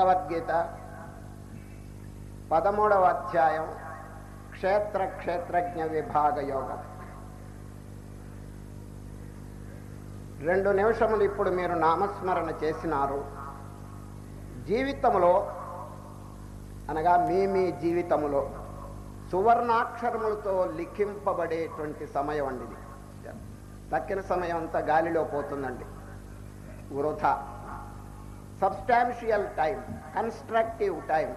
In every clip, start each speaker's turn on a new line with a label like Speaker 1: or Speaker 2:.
Speaker 1: భగవద్గీత. పదమూడవ అధ్యాయం క్షేత్ర క్షేత్రజ్ఞ విభాగ యోగం. రెండు నిమిషములు ఇప్పుడు మీరు నామస్మరణ చేసినారు. జీవితంలో అనగా మీ మీ జీవితములో సువర్ణాక్షరములతో లిఖింపబడేటువంటి సమయం అండి ఇది. తక్కిన సమయం అంతా గాలిలో పోతుందండి. వృధా. సబ్స్టాన్షియల్ టైం కన్స్ట్రక్టివ్ టైం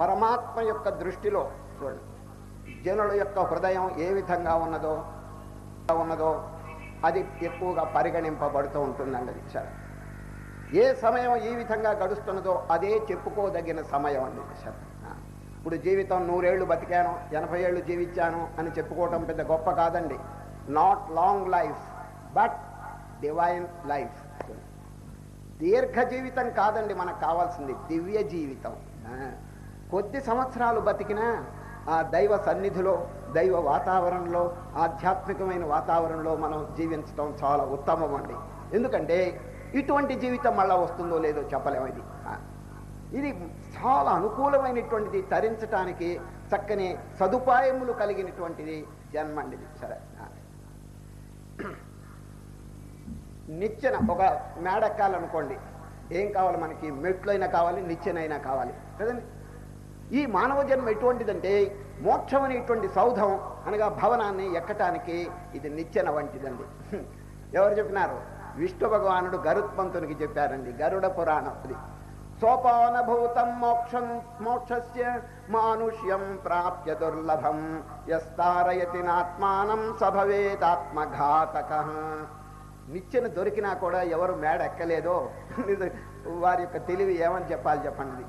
Speaker 1: పరమాత్మ యొక్క దృష్టిలో చూడండి. జనుల యొక్క హృదయం ఏ విధంగా ఉన్నదో ఉన్నదో అది ఎక్కువగా పరిగణింపబడుతూ ఉంటుందండి అది ఏ సమయం ఈ విధంగా గడుస్తున్నదో అదే చెప్పుకోదగిన సమయం అండి ఇది ఇప్పుడు జీవితం నూరేళ్ళు బతికాను ఎనభై ఏళ్ళు జీవించాను అని చెప్పుకోవటం పెద్ద గొప్ప కాదండి. Not long life but divine life దీర్ఘ జీవితం కాదండి మనకు కావాల్సింది దివ్య జీవితం. కొద్ది సంవత్సరాలు బతికినా ఆ దైవ సన్నిధిలో దైవ వాతావరణంలో ఆధ్యాత్మికమైన వాతావరణంలో మనం జీవించడం చాలా ఉత్తమం అండి. ఎందుకంటే ఇటువంటి జీవితం మళ్ళా వస్తుందో లేదో చెప్పలేము ఇది. ఇది చాలా అనుకూలమైనటువంటిది తరించటానికి చక్కని సదుపాయములు కలిగినటువంటిది జన్మండి ఇది. సరే ఆ. నిచ్చెన ఒక మేడెక్కాలనుకోండి. ఏం కావాలి మనకి? మెట్లైనా కావాలి నిచ్చెనైనా కావాలి. కదండి? ఈ మానవ జన్మ ఎటువంటిదంటే మోక్షం అనేటువంటి సౌధం అనగా భవనాన్ని ఎక్కటానికి ఇది నిచ్చెన వంటిదండి. ఎవరు చెప్పినారు? విష్ణు భగవానుడు గరుత్మంతునికి చెప్పారండి. గరుడ పురాణం అది. సోపానభూతం మోక్షం మోక్షస్య మానుష్యం ప్రాప్య దుర్లభం. యస్తారయతి నాత్మానం సభవేదాత్మఘాతక. నిచ్చెన దొరికినా కూడా ఎవరు మేడ ఎక్కలేదో వారి యొక్క తెలివి ఏమని చెప్పాలి చెప్పండి.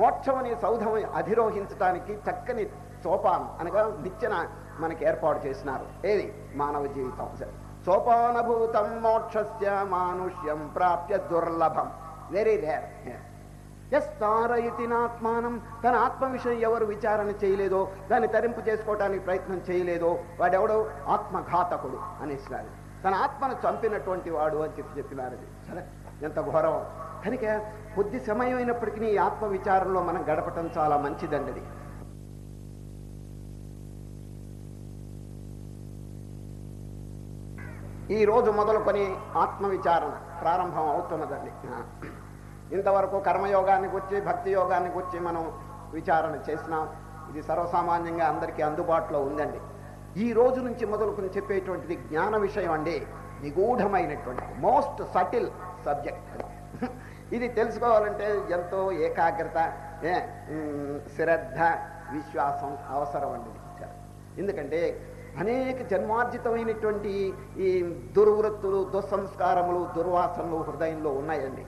Speaker 1: మోక్షం అనే సౌధం అధిరోహించడానికి చక్కని సోపానం అనగా నిచ్చెన మనకి ఏర్పాటు చేసినారు. ఏది? మానవ జీవితం. సోపానభూతం మోక్షస్య మానుష్యం ప్రాప్య దుర్లభం. వెరీ రేర్ ఎస్ తారయితినాత్మానం తన ఆత్మ విషయం ఎవరు విచారణ చేయలేదో దాన్ని తరింపు చేసుకోవడానికి ప్రయత్నం చేయలేదో వాడెవడో? ఆత్మఘాతకుడు అనేసినారు. తన ఆత్మను చంపినటువంటి వాడు అని చెప్పి చెప్పినారు సరే ఎంత ఘోరం. కనుక కొద్ది సమయం అయినప్పటికీ ఈ ఆత్మ విచారంలో మనం గడపటం చాలా మంచిదండి అది ఈ రోజు మొదలుకొని ఆత్మ విచారణ ప్రారంభం అవుతున్నదండి. ఇంతవరకు కర్మయోగాన్ని వచ్చి భక్తి యోగాన్ని వచ్చి మనం విచారణ చేసినాం. ఇది సర్వసామాన్యంగా అందరికీ అందుబాటులో ఉందండి. ఈ రోజు నుంచి మొదలుకుని చెప్పేటువంటిది జ్ఞాన విషయం అండి. నిగూఢమైనటువంటి మోస్ట్ సటిల్ సబ్జెక్ట్ ఇది తెలుసుకోవాలంటే ఎంతో ఏకాగ్రత శ్రద్ధ విశ్వాసం అవసరం అండి. ఎందుకంటే అనేక జన్మార్జితమైనటువంటి ఈ దుర్వృత్తులు దుస్సంస్కారములు దుర్వాసనలు హృదయంలో ఉన్నాయండి.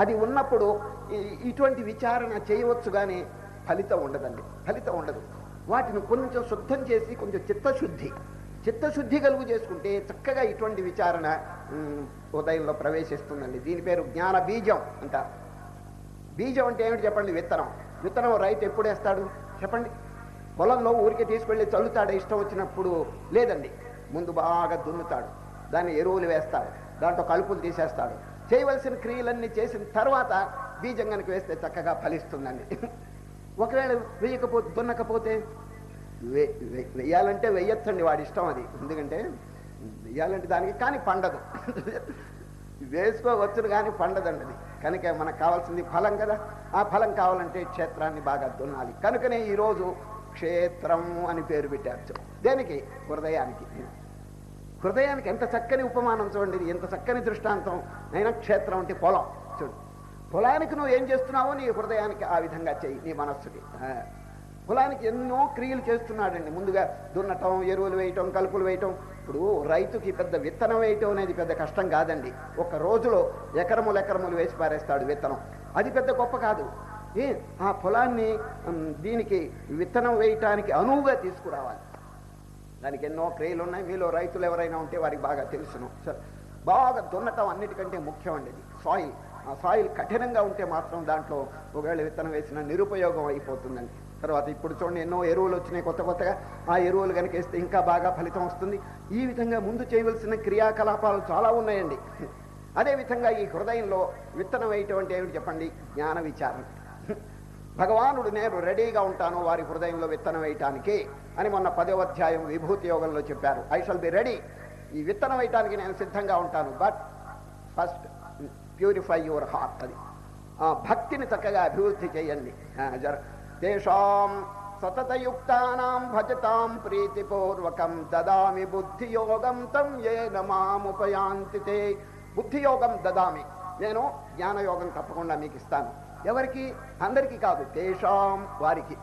Speaker 1: అది ఉన్నప్పుడు ఈ- ఇటువంటి విచారణ చేయవచ్చు కానీ ఫలితం ఉండదండి. ఫలితం ఉండదు. వాటిని కొంచెం శుద్ధం చేసి కొంచెం చిత్తశుద్ధి చిత్తశుద్ధి కలుగు చేసుకుంటే చక్కగా ఇటువంటి విచారణ ఉదయంలో ప్రవేశిస్తుందండి. దీని పేరు జ్ఞాన బీజం అంటారు బీజం అంటే ఏమిటి చెప్పండి? విత్తనం. విత్తనం రైతు ఎప్పుడు వేస్తాడు? చెప్పండి. పొలంలో ఊరికి తీసుకెళ్ళి చల్లుతాడు? ఇష్టం వచ్చినప్పుడు లేదండి. ముందు బాగా దున్నుతాడు. దాన్ని ఎరువులు వేస్తాడు. దాంట్లో కలుపులు తీసేస్తాడు. చేయవలసిన క్రియలన్నీ చేసిన తర్వాత బీజం కనుక వేస్తే చక్కగా ఫలిస్తుందండి. ఒకవేళ వేయకపోతే దున్నకపోతే వే- వెయ్యాలంటే వెయ్యొచ్చండి వాడి ఇష్టం అది. ఎందుకంటే వెయ్యాలంటే దానికి కానీ పండదు. వేసుకోవచ్చును కానీ పండదండి అది. కనుక మనకు కావాల్సింది ఫలం కదా. ఆ ఫలం కావాలంటే క్షేత్రాన్ని బాగా దున్నాలి. కనుకనే ఈరోజు క్షేత్రం అని పేరు పెట్టారు. దేనికి? హృదయానికి. హృదయానికి ఎంత చక్కని ఉపమానం చూడండి ఇది ఎంత చక్కని దృష్టాంతం. అయినా క్షేత్రం అంటే పొలం. చూడు. పొలానికి నువ్వు ఏం చేస్తున్నావో నీ హృదయానికి ఆ విధంగా చెయ్యి నీ మనస్సుకి. పొలానికి ఎన్నో క్రియలు చేస్తున్నాడండి. ముందుగా దున్నటం ఎరువులు వేయటం కలుపులు వేయటం. ఇప్పుడు రైతుకి పెద్ద విత్తనం వేయటం అనేది పెద్ద కష్టం కాదండి. ఒక రోజులో ఎకరములు ఎకరములు వేసి పారేస్తాడు విత్తనం. అది పెద్ద గొప్ప కాదు. ఏ ఆ పొలాన్ని దీనికి విత్తనం వేయటానికి అనువుగా తీసుకురావాలి. దానికి ఎన్నో క్రియలు ఉన్నాయి. మీలో రైతులు ఎవరైనా ఉంటే వారికి బాగా తెలుసును. బాగా దున్నటం అన్నిటికంటే ముఖ్యం అండి ఇది. సాయిల్ ఆ సాయిల్ కఠినంగా ఉంటే మాత్రం దాంట్లో ఒకవేళ విత్తనం వేసిన నిరుపయోగం అయిపోతుందండి. తర్వాత ఇప్పుడు చూడండి ఎన్నో ఎరువులు వచ్చినాయి కొత్త కొత్తగా. ఆ ఎరువులు కనుక వేస్తే ఇంకా బాగా ఫలితం వస్తుంది. ఈ విధంగా ముందు చేయవలసిన క్రియాకలాపాలు చాలా ఉన్నాయండి. అదేవిధంగా ఈ హృదయంలో విత్తనం వేయటం అంటే ఏమిటి చెప్పండి? జ్ఞాన విచారణ భగవానుడు నేను రెడీగా ఉంటాను వారి హృదయంలో విత్తనం వేయటానికి. అని మొన్న పదో అధ్యాయం విభూతి యోగంలో చెప్పారు. ఐ షల్ బి రెడీ ఈ విత్తనం వేయటానికి నేను సిద్ధంగా ఉంటాను. But first purify your heart అది. ఆ భక్తిని చక్కగా అభివృద్ధి చేయండి. తేషాం సతతయుక్తానాం భజతాం ప్రీతిపూర్వకం దదామి బుద్ధియోగం తం ఏ మాముపయాంతి తే. బుద్ధియోగం దదామి. నేను జ్ఞానయోగం తప్పకుండా మీకు ఇస్తాను. ఎవరికి? అందరికీ కాదు. తేషాం వారికి.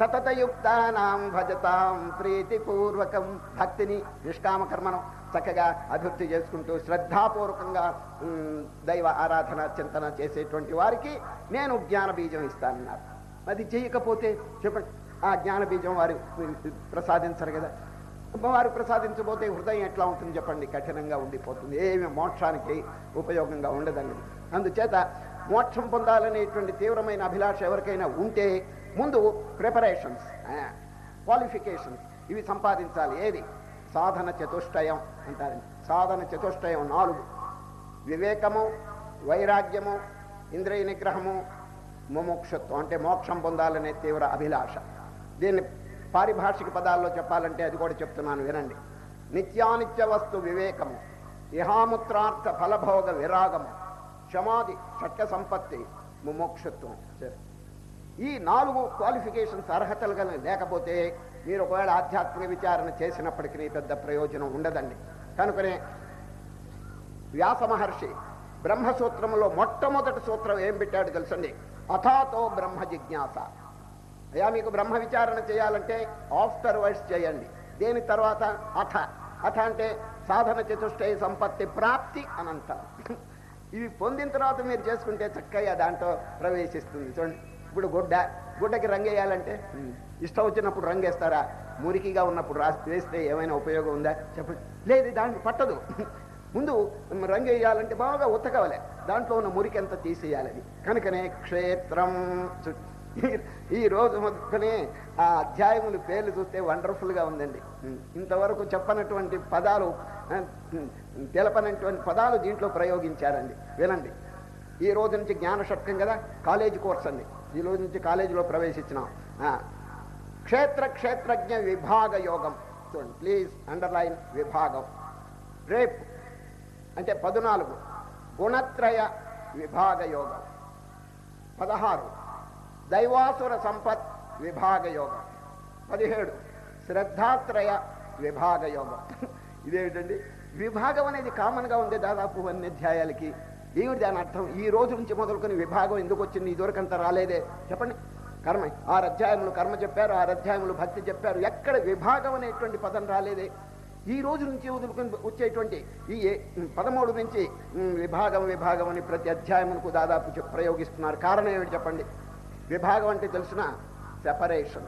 Speaker 1: సతతయుక్తానాం భజతాం ప్రీతిపూర్వకం భక్తిని నిష్కామ కర్మను చక్కగా అభివృద్ధి చేసుకుంటూ శ్రద్ధాపూర్వకంగా దైవ ఆరాధన చింతన చేసేటువంటి వారికి నేను జ్ఞాన బీజం ఇస్తానన్నారు. అది చేయకపోతే చెప్పండి ఆ జ్ఞాన బీజం వారు ప్రసాదించరు కదా. వారు ప్రసాదించబోతే హృదయం ఎట్లా ఉంటుంది చెప్పండి కఠినంగా ఉండిపోతుంది ఏమి మోక్షానికి ఉపయోగంగా ఉండదండి. అందుచేత మోక్షం పొందాలనేటువంటి తీవ్రమైన అభిలాష ఎవరికైనా ఉంటే ముందు ప్రిపరేషన్స్ క్వాలిఫికేషన్స్ ఇవి సంపాదించాలి. ఏది? సాధన చతుష్టయం అంటారు. సాధన చతుష్టయం నాలుగు. వివేకము వైరాగ్యము ఇంద్రియ నిగ్రహము ముముక్షత్వం అంటే మోక్షం పొందాలనే తీవ్ర అభిలాష. దీన్ని పారిభాషిక పదాల్లో చెప్పాలంటే అది కూడా చెప్తున్నాను వినండి. నిత్యానిత్య వస్తు వివేకము ఇహాముత్రార్థ ఫలభోగ విరాగము క్షమాది షట్క సంపత్తి ముమోక్షత్వం. సరే. ఈ నాలుగు క్వాలిఫికేషన్స్ అర్హతలు కలిగి లేకపోతే మీరు ఒకవేళ ఆధ్యాత్మిక విచారణ చేసినప్పటికీ పెద్ద ప్రయోజనం ఉండదండి. కనుకనే వ్యాస మహర్షి బ్రహ్మసూత్రంలో మొట్టమొదటి సూత్రం ఏం పెట్టాడు తెలుసండి? అథాతో బ్రహ్మ జిజ్ఞాస. అయ్యా మీకు బ్రహ్మ విచారణ చేయాలంటే ఆఫ్టర్ వర్డ్స్ చేయండి. దేని తర్వాత? అథ. అథ అంటే సాధన చతుష్టయ సంపత్తి ప్రాప్తి అని అంటారు ఇవి పొందిన తర్వాత మీరు చేసుకుంటే చక్కగా దాంట్లో ప్రవేశిస్తుంది. చూడండి. ఇప్పుడు గుడ్డ గుడ్డకి రంగు వేయాలంటే ఇష్టం వచ్చినప్పుడు రంగు వేస్తారా? మురికిగా ఉన్నప్పుడు రాసి వేస్తే ఏమైనా ఉపయోగం ఉందా? చెప్పండి లేదు దానికి పట్టదు. ముందు రంగు వేయాలంటే బాగా ఉతకవలే. దాంట్లో ఉన్న మురికి అంతా తీసేయాలని కనుకనే క్షేత్రం ఈ- రోజు మొదలుకొని ఆ అధ్యాయములు పేర్లు చూస్తే వండర్ఫుల్గా ఉందండి. ఇంతవరకు చెప్పనటువంటి పదాలు తెలపనటువంటి పదాలు దీంట్లో ప్రయోగించారండి. వినండి. ఈ రోజు నుంచి జ్ఞాన షట్కం కదా? కాలేజీ కోర్స్ అండి. ఈ రోజు నుంచి కాలేజీలో ప్రవేశించినాం ఆ, క్షేత్ర క్షేత్రజ్ఞ విభాగ యోగం. చూడండి ప్లీజ్ అండర్లైన్ విభాగం. రేపు అంటే పద్నాలుగు గుణత్రయ విభాగ యోగం. పదహారు దైవాసుర సంపత్ విభాగ యోగం. పదిహేడు శ్రద్ధాత్రయ విభాగ యోగం. ఇదేమిటండి? విభాగం అనేది కామన్గా ఉంది దాదాపు అన్ని అధ్యాయాలకి ఏమిటి దాని అర్థం ఈ రోజు నుంచి మొదలుకొని విభాగం ఎందుకు వచ్చింది? ఇదివరకంత రాలేదే. చెప్పండి. కర్మ. ఆరు అధ్యాయములు కర్మ చెప్పారు ఆరు అధ్యాయములు భక్తి చెప్పారు. ఎక్కడ విభాగం అనేటువంటి పదం రాలేదే? ఈ రోజు నుంచి వదులుకొని వచ్చేటువంటి ఈ ఏ- పదమూడు నుంచి విభాగం విభాగం అని ప్రతి అధ్యాయమునకు దాదాపు ప్రయోగిస్తున్నారు. కారణం ఏమిటి చెప్పండి? విభాగం అంటే తెలిసిన సెపరేషన్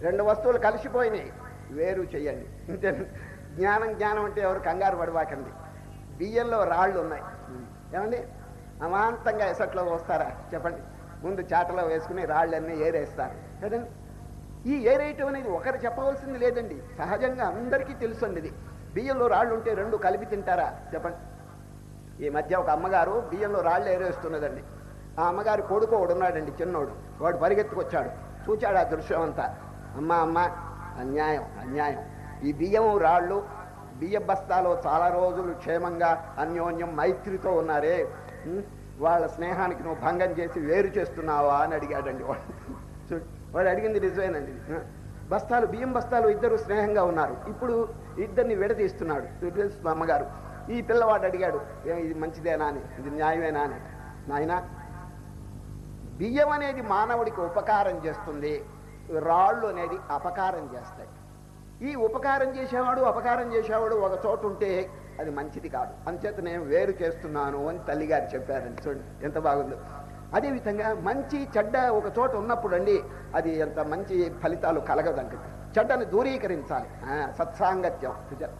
Speaker 1: రెండు వస్తువులు కలిసిపోయినాయి. వేరు చేయండి. అంతే జ్ఞానం జ్ఞానం అంటే ఎవరు కంగారు పడవాకండి బియ్యంలో రాళ్ళు ఉన్నాయి. ఏమండి? అమాంతంగా ఎసట్లో వస్తారా చెప్పండి. ముందు చాటలో వేసుకుని రాళ్ళన్నీ ఏరేస్తారు. కదండి? ఈ ఏరేయటం అనేది ఒకరు చెప్పవలసింది లేదండి. సహజంగా అందరికీ తెలుసండి ఇది. బియ్యంలో రాళ్ళు ఉంటే రెండు కలిపి తింటారా? చెప్పండి. ఈ మధ్య ఒక అమ్మగారు బియ్యంలో రాళ్ళు ఏరేస్తున్నదండి. ఆ అమ్మగారి కొడుకు ఒకడు ఉన్నాడండి చిన్నోడు. వాడు పరిగెత్తుకొచ్చాడు. చూచాడు ఆ దృశ్యం అంతా. అమ్మ అమ్మ అన్యాయం అన్యాయం. ఈ బియ్యం రాళ్ళు బియ్య బస్తాలో చాలా రోజులు క్షేమంగా అన్యోన్యం మైత్రితో ఉన్నారే. వాళ్ళ స్నేహానికి నువ్వు భంగం చేసి వేరు చేస్తున్నావా అని అడిగాడండి వాడు. వాడు అడిగింది నిజమేనండి. బస్తాలు బియ్యం బస్తాలు ఇద్దరు స్నేహంగా ఉన్నారు. ఇప్పుడు ఇద్దరిని విడదీస్తున్నాడు. అమ్మగారు ఈ పిల్లవాడు అడిగాడు ఇది మంచిదేనా అని? ఇది న్యాయమేనా అని? నాయనా బియ్యం అనేది మానవుడికి ఉపకారం చేస్తుంది. రాళ్ళు అనేది అపకారం చేస్తాయి. ఈ ఉపకారం చేసేవాడు అపకారం చేసేవాడు ఒక చోట ఉంటే అది మంచిది కాదు. అంచేత నేను వేరు చేస్తున్నాను అని తల్లిగారు చెప్పారండి చూడండి ఎంత బాగుందో. అదేవిధంగా మంచి చెడ్డ ఒక చోట ఉన్నప్పుడు అండి అది ఎంత మంచి ఫలితాలు కలగదండి చెడ్డను దూరీకరించాలి. ఆ, సత్సాంగత్యం. చూచారా?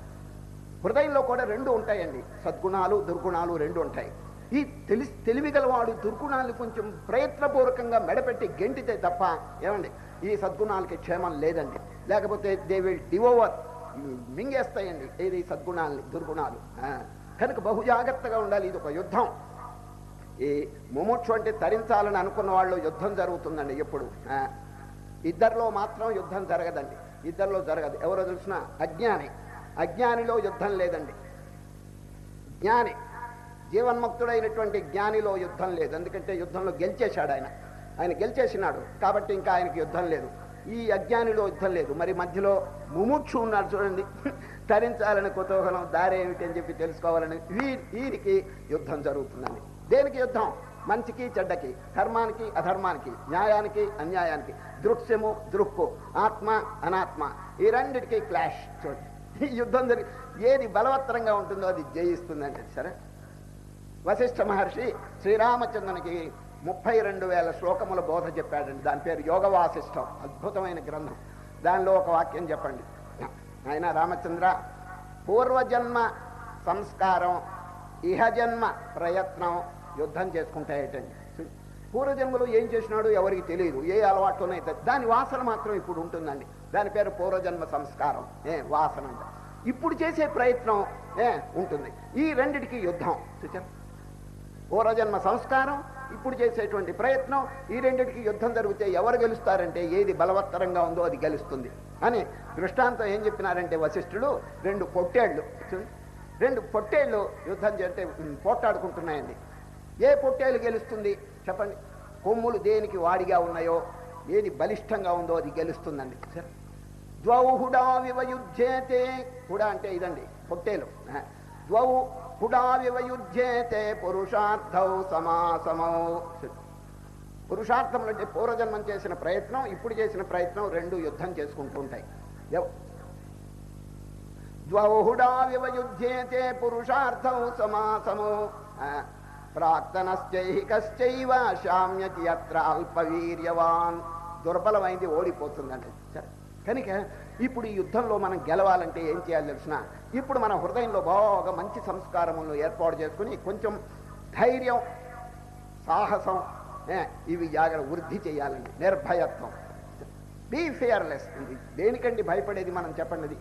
Speaker 1: హృదయంలో కూడా రెండు ఉంటాయండి. సద్గుణాలు దుర్గుణాలు రెండు ఉంటాయి. ఈ తెలి తెలివిగలవాడు దుర్గుణాలను కొంచెం ప్రయత్నపూర్వకంగా మెడపెట్టి గెంటితే తప్ప ఏమండి ఈ సద్గుణాలకి క్షేమం లేదండి. లేకపోతే దే విల్ డివోవర్ మింగేస్తాయండి. ఏది సద్గుణాలని దుర్గుణాలు. ఆ, కనుక బహు జాగ్రత్తగా ఉండాలి. ఇది ఒక యుద్ధం. ఈ ముముక్షు అంటే తరించాలని అనుకున్న వాళ్ళు యుద్ధం జరుగుతుందండి ఎప్పుడు. ఆ, ఇద్దరిలో మాత్రం యుద్ధం జరగదండి. ఇద్దరిలో జరగదు. ఎవరో తెలిసిన అజ్ఞాని. అజ్ఞానిలో యుద్ధం లేదండి. జ్ఞాని. జీవన్ముక్తుడైనటువంటి జ్ఞానిలో యుద్ధం లేదు. ఎందుకంటే యుద్ధంలో గెలిచేశాడు ఆయన. ఆయన గెలిచేసినాడు. కాబట్టి ఇంకా ఆయనకి యుద్ధం లేదు. ఈ అజ్ఞానిలో యుద్ధం లేదు. మరి మధ్యలో ముముక్షు ఉన్నాడు చూడండి. తరించాలని కుతూహలం దారేమిటి అని చెప్పి తెలుసుకోవాలని వీ వీరికి యుద్ధం జరుగుతుందండి. దేనికి యుద్ధం? మంచికి చెడ్డకి ధర్మానికి అధర్మానికి న్యాయానికి అన్యాయానికి. దృక్ష్యము దృక్కు ఆత్మ అనాత్మ. ఈ రెండిటికి క్లాష్ చూడండి. ఈ యుద్ధం జరిగి ఏది బలవత్తరంగా ఉంటుందో అది జయిస్తుందండి. సరే? వశిష్ఠ మహర్షి శ్రీరామచంద్రునికి ముప్పై రెండు వేల శ్లోకముల బోధ చెప్పాడండి. దాని పేరు యోగ వాసిష్టం అద్భుతమైన గ్రంథం. దానిలో ఒక వాక్యం చెప్పండి. ఆయన రామచంద్ర పూర్వజన్మ సంస్కారం ఇహజన్మ ప్రయత్నం యుద్ధం చేసుకుంటాయటండి పూర్వజన్మలో ఏం చేసినాడు ఎవరికి తెలియదు. ఏ అలవాట్లోనే దాని వాసన మాత్రం ఇప్పుడు ఉంటుందండి. దాని పేరు పూర్వజన్మ సంస్కారం. ఏ వాసన ఇప్పుడు చేసే ప్రయత్నం ఏ ఉంటుంది. ఈ రెండిటికి యుద్ధం. చూచారు పూర్వజన్మ సంస్కారం ఇప్పుడు చేసేటువంటి ప్రయత్నం ఈ రెండింటికి యుద్ధం జరిగితే ఎవరు గెలుస్తారంటే ఏది బలవత్తరంగా ఉందో అది గెలుస్తుంది. అని దృష్టాంతం ఏం చెప్పినారంటే వశిష్ఠుడు రెండు పొట్టేళ్ళు రెండు పొట్టేళ్ళు యుద్ధం చేస్తే పోట్లాడుకుంటున్నాయండి. ఏ పొట్టేలు గెలుస్తుంది? చెప్పండి. కొమ్ములు దేనికి వాడిగా ఉన్నాయో ఏది బలిష్టంగా ఉందో అది గెలుస్తుందండి. సరే. ద్వౌ హుడా వివయుధ్యేతే హుడా అంటే ఇదండి పొట్టేలు. ద్వౌ హుడా వివయుధ్యేతే పురుషార్థౌ సమాసమౌ. పురుషార్థములు అంటే పూర్వజన్మం చేసిన ప్రయత్నం ఇప్పుడు చేసిన ప్రయత్నం రెండు యుద్ధం చేసుకుంటూ ఉంటాయి. ఎవ్- పురుషార్థౌ సమాసమౌ. ఆ, ప్రాక్తనశ్చైకశ్చైవ శామ్యతి అత్ర అల్పవీర్యవాన్. దుర్బలమైంది ఓడిపోతుందండి. సరే. కనుక ఇప్పుడు ఈ యుద్ధంలో మనం గెలవాలంటే ఏం చేయాలి తెలిసిన? ఇప్పుడు మన హృదయంలో బాగా మంచి సంస్కారములను ఏర్పాటు చేసుకుని కొంచెం ధైర్యం సాహసం ఇవి జాగ్రత్త వృద్ధి చేయాలండి. నిర్భయత్వం. బీ ఫియర్లెస్ దేనికండి భయపడేది మనం చెప్పండి అది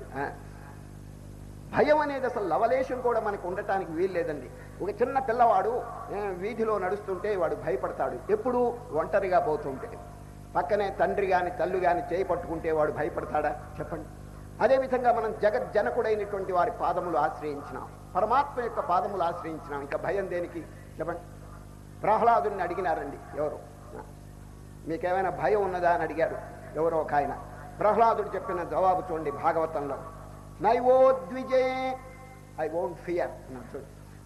Speaker 1: భయం అనేది అసలు లవలేషం కూడా మనకు ఉండటానికి వీలు లేదండి ఒక చిన్న పిల్లవాడు వీధిలో నడుస్తుంటే వాడు భయపడతాడు. ఎప్పుడు ఒంటరిగా పోతుంటే. పక్కనే తండ్రి కానీ తల్లు కానీ చేయి పట్టుకుంటే వాడు భయపడతాడా? చెప్పండి. అదేవిధంగా మనం జగజ్జనకుడైనటువంటి వారి పాదములు ఆశ్రయించినాం. పరమాత్మ యొక్క పాదములు ఆశ్రయించినాం. ఇంకా భయం దేనికి? చెప్పండి. ప్రహ్లాదుని అడిగినారండి ఎవరు. మీకేమైనా భయం ఉన్నదా అని అడిగారు ఎవరో ఒక ఆయన. ప్రహ్లాదుడు చెప్పిన జవాబు చూడండి భాగవతంలో. నైవోద్విజే ఐ వోంట్ ఫియర్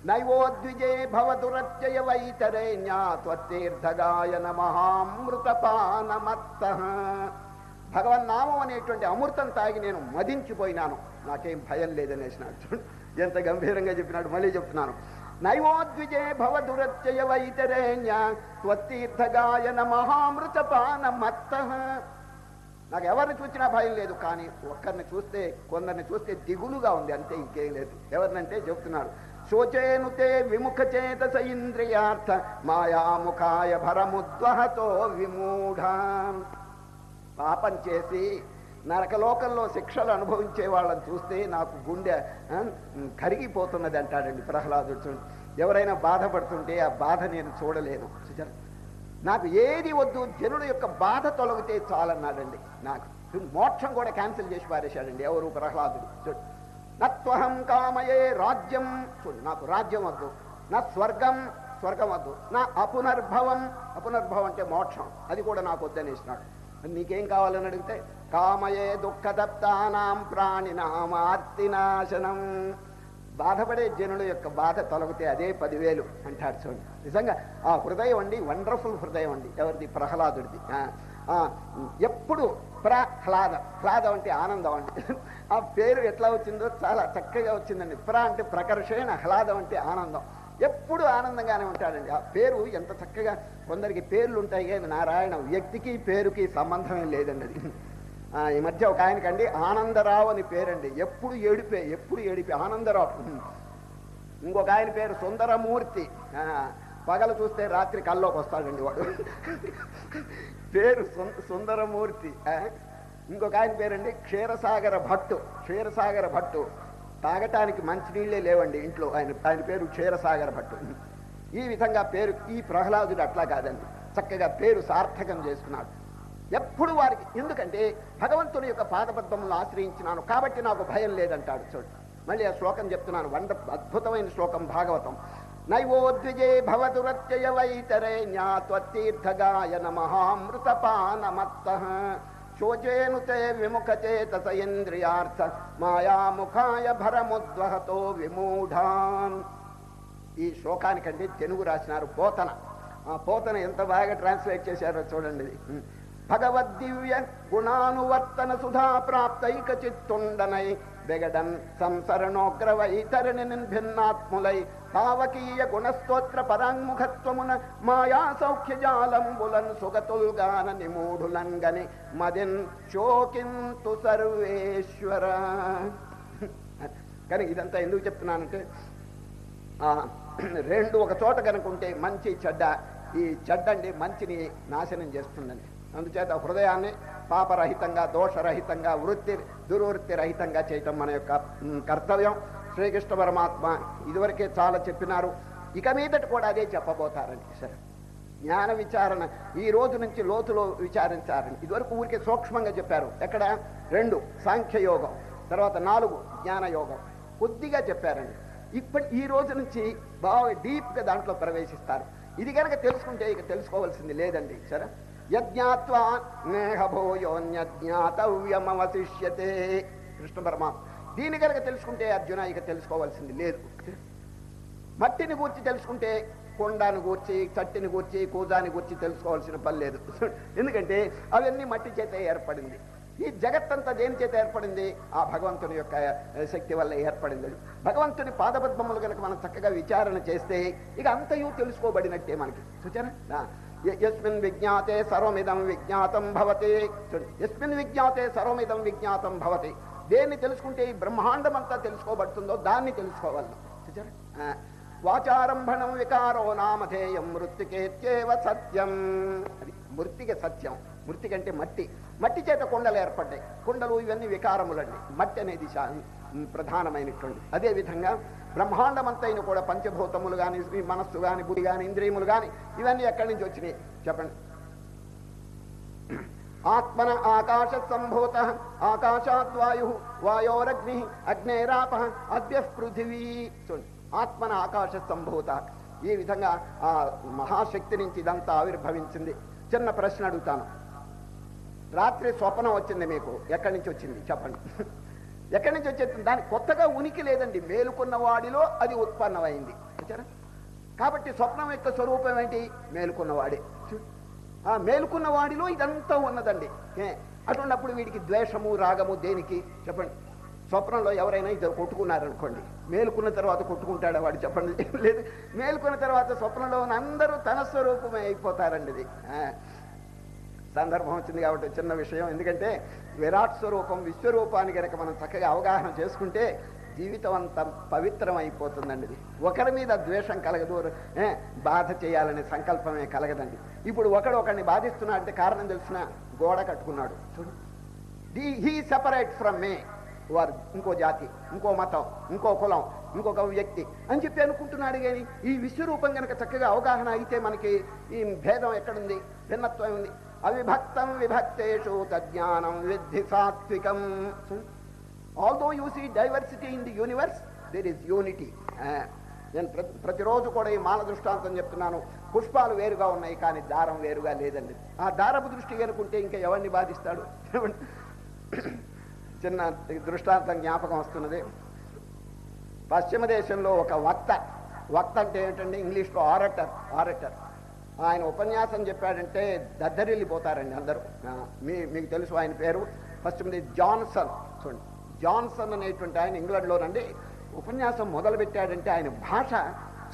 Speaker 1: నైవోద్విజే భవదురత్యయ వైతరేణ్యా త్వత్తీర్థగాయన మహామృతపానమత్త. భగవన్నామం అనేటువంటి అమృతం తాగి నేను మదించిపోయినాను. నాకేం భయం లేదనేసినాడు ఎంత గంభీరంగా చెప్పినాడు మళ్ళీ చెప్తున్నాను. నైవోద్విజే భవదురత్యయ వైతరేణ్య త్వత్తీర్థగాయన నమహామృతపానమత్త నాకు ఎవరిని చూసినా భయం లేదు కానీ ఒక్కరిని చూస్తే కొందరిని చూస్తే దిగులుగా ఉంది అంతే ఇంకేం లేదు. ఎవరినంటే చెప్తున్నాడు శోచేనుతే విముఖచేత ఇంద్రియార్థ మాయాముఖాయ భరముద్వహతో విమూఢ. పాపం చేసి నరకలోకంలో శిక్షలు అనుభవించే వాళ్ళని చూస్తే నాకు గుండె కరిగిపోతున్నది అంటాడండి ప్రహ్లాదుడు ఎవరైనా బాధపడుతుంటే ఆ బాధ నేను చూడలేను. నాకు ఏది వద్దు జనుల యొక్క బాధ తొలగితే చాలన్నాడండి నాకు. మోక్షం కూడా క్యాన్సిల్ చేసి పారేశాడండి ఎవరు ప్రహ్లాదుడు. చూడు. నత్వహం కామయే రాజ్యం. చూడు నాకు రాజ్యం వద్దు. నా స్వర్గం స్వర్గం వద్దు. నా అపునర్భవం అపునర్భవం అంటే మోక్షం. అది కూడా నాకు వద్దనేసినాడు నీకేం కావాలని అడిగితే కామయే దుఃఖదప్తానాం ప్రాణినామార్తినాశనం బాధపడే జనుల యొక్క బాధ తొలగితే అదే పదివేలు అంటాడు చూడండి నిజంగా ఆ హృదయం అండి వండర్ఫుల్ హృదయం అండి. ఎవరిది? ప్రహ్లాదుడిది. ఆ, ఆ, ఎప్పుడు ప్రా హ్లాదం అంటే ఆనందం అంటే ఆ పేరు ఎట్లా వచ్చిందో చాలా చక్కగా వచ్చిందండి. ప్ర అంటే ప్రకర్షణ హ్లాదం అంటే ఆనందం. ఎప్పుడు ఆనందంగానే ఉంటాడండి. ఆ పేరు ఎంత చక్కగా కొందరికి పేర్లు ఉంటాయి కానీ నారాయణ వ్యక్తికి పేరుకి సంబంధమే లేదండి అది. ఆ, ఈ మధ్య ఒక ఆయనకండి ఆనందరావు అని పేరండి. ఎప్పుడు ఏడిపే ఎప్పుడు ఏడిపే ఆనందరావు. ఇంకొక ఆయన పేరు సుందరమూర్తి. ఆ, పగలు చూస్తే రాత్రి కల్లోకి వస్తాడండి వాడు. పేరు సుందరమూర్తి. ఇంకొక ఆయన పేరండి క్షీరసాగర భట్టు. క్షీరసాగర భట్టు. తాగటానికి మంచినీళ్ళే లేవండి ఇంట్లో. ఆయన ఆయన పేరు క్షీరసాగర భట్టు. ఈ విధంగా పేరు ఈ ప్రహ్లాదుడు అట్లా కాదండి. చక్కగా పేరు సార్థకం చేసుకున్నాడు. ఎప్పుడు వారికి ఎందుకంటే భగవంతుని యొక్క పాదపద్మములను ఆశ్రయించినాను కాబట్టి నాకు భయం లేదంటాడు చూడు. మళ్ళీ ఆ శ్లోకం చెప్తున్నాను. వంద అద్భుతమైన శ్లోకం భాగవతం. నైవోద్విజే భవదురత్యయ వైతరే జ్ఞాత్వతీర్థగాయన మహామృతపానమత్త. శోచేనుతే విముఖచే విముఖ మాయాముఖాయ భరముద్వహతో విమూఢాన్ ఈ శ్లోకానికంటే తెలుగు రాసినారు పోతన. ఆ పోతన ఎంత బాగా ట్రాన్స్లేట్ చేశారో చూడండి. భగవద్దివ్య గుణానువర్తన సుధా ప్రాప్తైక చిత్తుండనై బెగడన్ సంసరణోగ్రవైతరణి భిన్నాత్ములై తావకీయ గుణస్తోత్ర పరాంగుఖత్వమున మాయా సౌఖ్య జాలంబులన్ సుగతుల్గాన నిమూఢులంగని మదిన్ శోకింతు సర్వేశ్వర కానీ ఇదంతా ఎందుకు చెప్తున్నానంటే ఆ, రెండు ఒక చోట కనుకుంటే మంచి చెడ్డ ఈ చెడ్డండి మంచిని నాశనం చేస్తుందండి అందుచేత హృదయాన్ని పాపరహితంగా దోషరహితంగా వృత్తి దుర్వృత్తి రహితంగా చేయటం మన యొక్క కర్తవ్యం. శ్రీకృష్ణ పరమాత్మ ఇదివరకే చాలా చెప్పినారు. ఇక మీదట కూడా అదే చెప్పబోతారండి సరే. జ్ఞాన విచారణ ఈ రోజు నుంచి లోతులో విచారించారండి. ఇదివరకు ఊరికే సూక్ష్మంగా చెప్పారు. ఎక్కడ? రెండు సాంఖ్యయోగం. తర్వాత నాలుగు జ్ఞానయోగం. కొద్దిగా చెప్పారండి. ఇప్పటి ఈ రోజు నుంచి బాగా డీప్గా దాంట్లో ప్రవేశిస్తారు. ఇది కనుక తెలుసుకుంటే ఇక తెలుసుకోవాల్సింది లేదండి సరే? యజ్ఞాత్వా నేహభోయోన్యజ్ఞాతవ్యమవశిష్యతే కృష్ణ పరమాత్మ దీని కనుక తెలుసుకుంటే అర్జున ఇక తెలుసుకోవాల్సింది లేదు. మట్టిని గూర్చి తెలుసుకుంటే కొండాను గూర్చి చట్టిని గూర్చి కూజాని గూర్చి తెలుసుకోవాల్సిన పని లేదు. ఎందుకంటే అవన్నీ మట్టి చేత ఏర్పడింది. ఈ జగత్తంతా దేని చేత ఏర్పడింది? ఆ భగవంతుని యొక్క శక్తి వల్ల ఏర్పడింది. భగవంతుని పాదపద్మములు కనుక మనం చక్కగా విచారణ చేస్తే ఇక అంతయు తెలుసుకోబడినట్టే మనకి. చూచారా ఎస్మిన్ విజ్ఞాతే సర్వమిదం విజ్ఞాతం భవతి. ఎస్మిన్ విజ్ఞాతే సర్వమిదం విజ్ఞాతం భవతి. దేన్ని తెలుసుకుంటే ఈ బ్రహ్మాండం అంతా తెలుసుకోబడుతుందో దాన్ని తెలుసుకోవాలి. వాచారంభణం వికారో నామధేయం మృతికేత్యేవ సత్యం. అది మృతిక సత్యం. మృతిక అంటే మట్టి. మట్టి చేత కొండలు ఏర్పడ్డాయి. కొండలు ఇవన్నీ వికారములండి. మట్టి అనేది ప్రధానమైనటువంటి అదే విధంగా బ్రహ్మాండమంతైన కూడా పంచభూతములు కానీ మనస్సు కానీ బుద్ధి కానీ ఇంద్రియములు కానీ ఇవన్నీ ఎక్కడి నుంచి వచ్చినాయి? చెప్పండి. ఆత్మన ఆకాశ సంభూత ఆకాశాత్ వాయు వాయోరగ్ని అగ్నేరాప అద్య పృథివీ. చూడండి. ఆత్మన ఆకాశ సంభూత. ఈ విధంగా ఆ మహాశక్తి నుంచి ఇదంతా ఆవిర్భవించింది. చిన్న ప్రశ్న అడుగుతాను. రాత్రి స్వప్నం వచ్చింది మీకు. ఎక్కడి నుంచి వచ్చింది? చెప్పండి. ఎక్కడి నుంచి వచ్చేస్తుంది? దానికి కొత్తగా ఉనికి లేదండి. మేలుకున్న వాడిలో అది ఉత్పన్నమైంది. కాబట్టి స్వప్నం యొక్క స్వరూపం ఏంటి? మేలుకున్నవాడే ఆ మేలుకున్న వాడిలో ఇదంతా ఉన్నదండి. ఏ అటువంటిప్పుడు వీడికి ద్వేషము రాగము దేనికి? చెప్పండి. స్వప్నంలో ఎవరైనా ఇద్దరు కొట్టుకున్నారనుకోండి. మేలుకున్న తర్వాత కొట్టుకుంటాడా వాడు? చెప్పండి. లేదు. మేలుకున్న తర్వాత స్వప్నంలో ఉన్న అందరూ తన స్వరూపమే అయిపోతారండి ఇది. సందర్భం వచ్చింది కాబట్టి చిన్న విషయం. ఎందుకంటే విరాట్ స్వరూపం విశ్వరూపాన్ని కనుక మనం చక్కగా అవగాహన చేసుకుంటే జీవితం అంత పవిత్రం అయిపోతుందండి ఇది ఒకరి మీద ద్వేషం కలగదు బాధ చేయాలనే సంకల్పమే కలగదండి. ఇప్పుడు ఒకడు ఒకరిని బాధిస్తున్నాడు అంటే కారణం తెలిసిన గోడ కట్టుకున్నాడు. చూడు. The he separate from me. వారు ఇంకో జాతి ఇంకో మతం ఇంకో కులం ఇంకొక వ్యక్తి అని చెప్పి అనుకుంటున్నాడు కానీ ఈ విశ్వరూపం కనుక చక్కగా అవగాహన అయితే మనకి ఈ భేదం ఎక్కడుంది? భిన్నత్వం ఉంది అవిభక్తం విభక్తేషు తజ్ఞానం విద్ధి సాత్వికం although you see diversity in the universe there is unity నేను ప్రతి ప్రతిరోజు కూడా ఈ మాల దృష్టాంతం చెప్తున్నాను. పుష్పాలు వేరుగా ఉన్నాయి కానీ దారం వేరుగా లేదండి. ఆ దారపు దృష్టి కనుకుంటే ఇంకా ఎవరిని బాధిస్తాడు? చిన్న దృష్టాంతం జ్ఞాపకం వస్తున్నది. పశ్చిమ దేశంలో ఒక వక్త వక్త అంటే ఏంటంటే ఇంగ్లీష్లో ఆరటర్ ఆరటర్. ఆయన ఉపన్యాసం చెప్పాడంటే దద్దరిల్లిపోతారండి అందరూ. మీ మీకు తెలుసు ఆయన పేరు. ఫస్ట్ మీద జాన్సన్. చూడండి జాన్సన్ అనేటువంటి ఆయన ఇంగ్లాండ్లోనండి ఉపన్యాసం మొదలుపెట్టాడంటే ఆయన భాష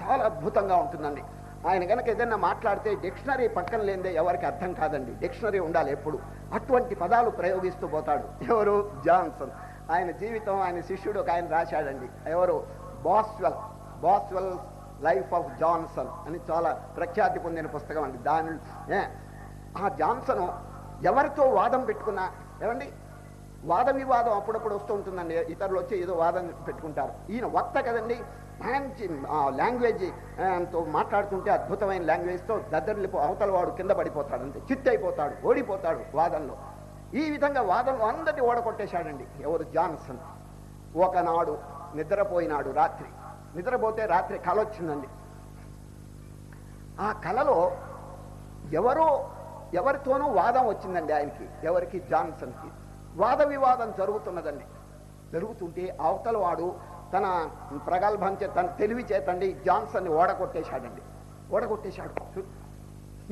Speaker 1: చాలా అద్భుతంగా ఉంటుందండి. ఆయన కనుక ఏదైనా మాట్లాడితే డిక్షనరీ పక్కన లేదే ఎవరికి అర్థం కాదండి. డిక్షనరీ ఉండాలి ఎప్పుడు. అటువంటి పదాలు ప్రయోగిస్తూ పోతాడు. ఎవరు? జాన్సన్. ఆయన జీవితం ఆయన శిష్యుడు ఒక ఆయన రాశాడండి. ఎవరు? Boswell. Boswell life of Johnson అని చాలా ప్రఖ్యాతి పొందిన పుస్తకం అండి. దాని ఆ జాన్సన్ ఎవరితో వాదం పెట్టుకున్నా ఏమండి? వాద వివాదం అప్పుడప్పుడు వస్తూ ఉంటుందండి. ఇతరులు వచ్చి ఏదో వాదం పెట్టుకుంటారు. ఈయన వక్త కదండి. మంచి లాంగ్వేజ్తో మాట్లాడుతుంటే అద్భుతమైన లాంగ్వేజ్తో దద్దరిల్లిపో అవతల వాడు కింద పడిపోతాడు అంతే. చిత్తు అయిపోతాడు ఓడిపోతాడు వాదంలో ఈ విధంగా వాదంలో అందరినీ ఓడగొట్టేశాడండి ఎవరు జాన్సన్. ఒకనాడు నిద్రపోయినాడు రాత్రి. నిద్రపోతే రాత్రి కళ వచ్చిందండి. ఆ కలలో ఎవరో ఎవరితోనూ వాదం వచ్చిందండి ఆయనకి ఎవరికి? జాన్సన్కి. వాద వివాదం జరుగుతున్నదండి. జరుగుతుంటే అవతల వాడు తన ప్రగల్భం చే తన తెలివి చేతండి జాన్సన్ని ఓడగొట్టేశాడండి. ఓడగొట్టేశాడు.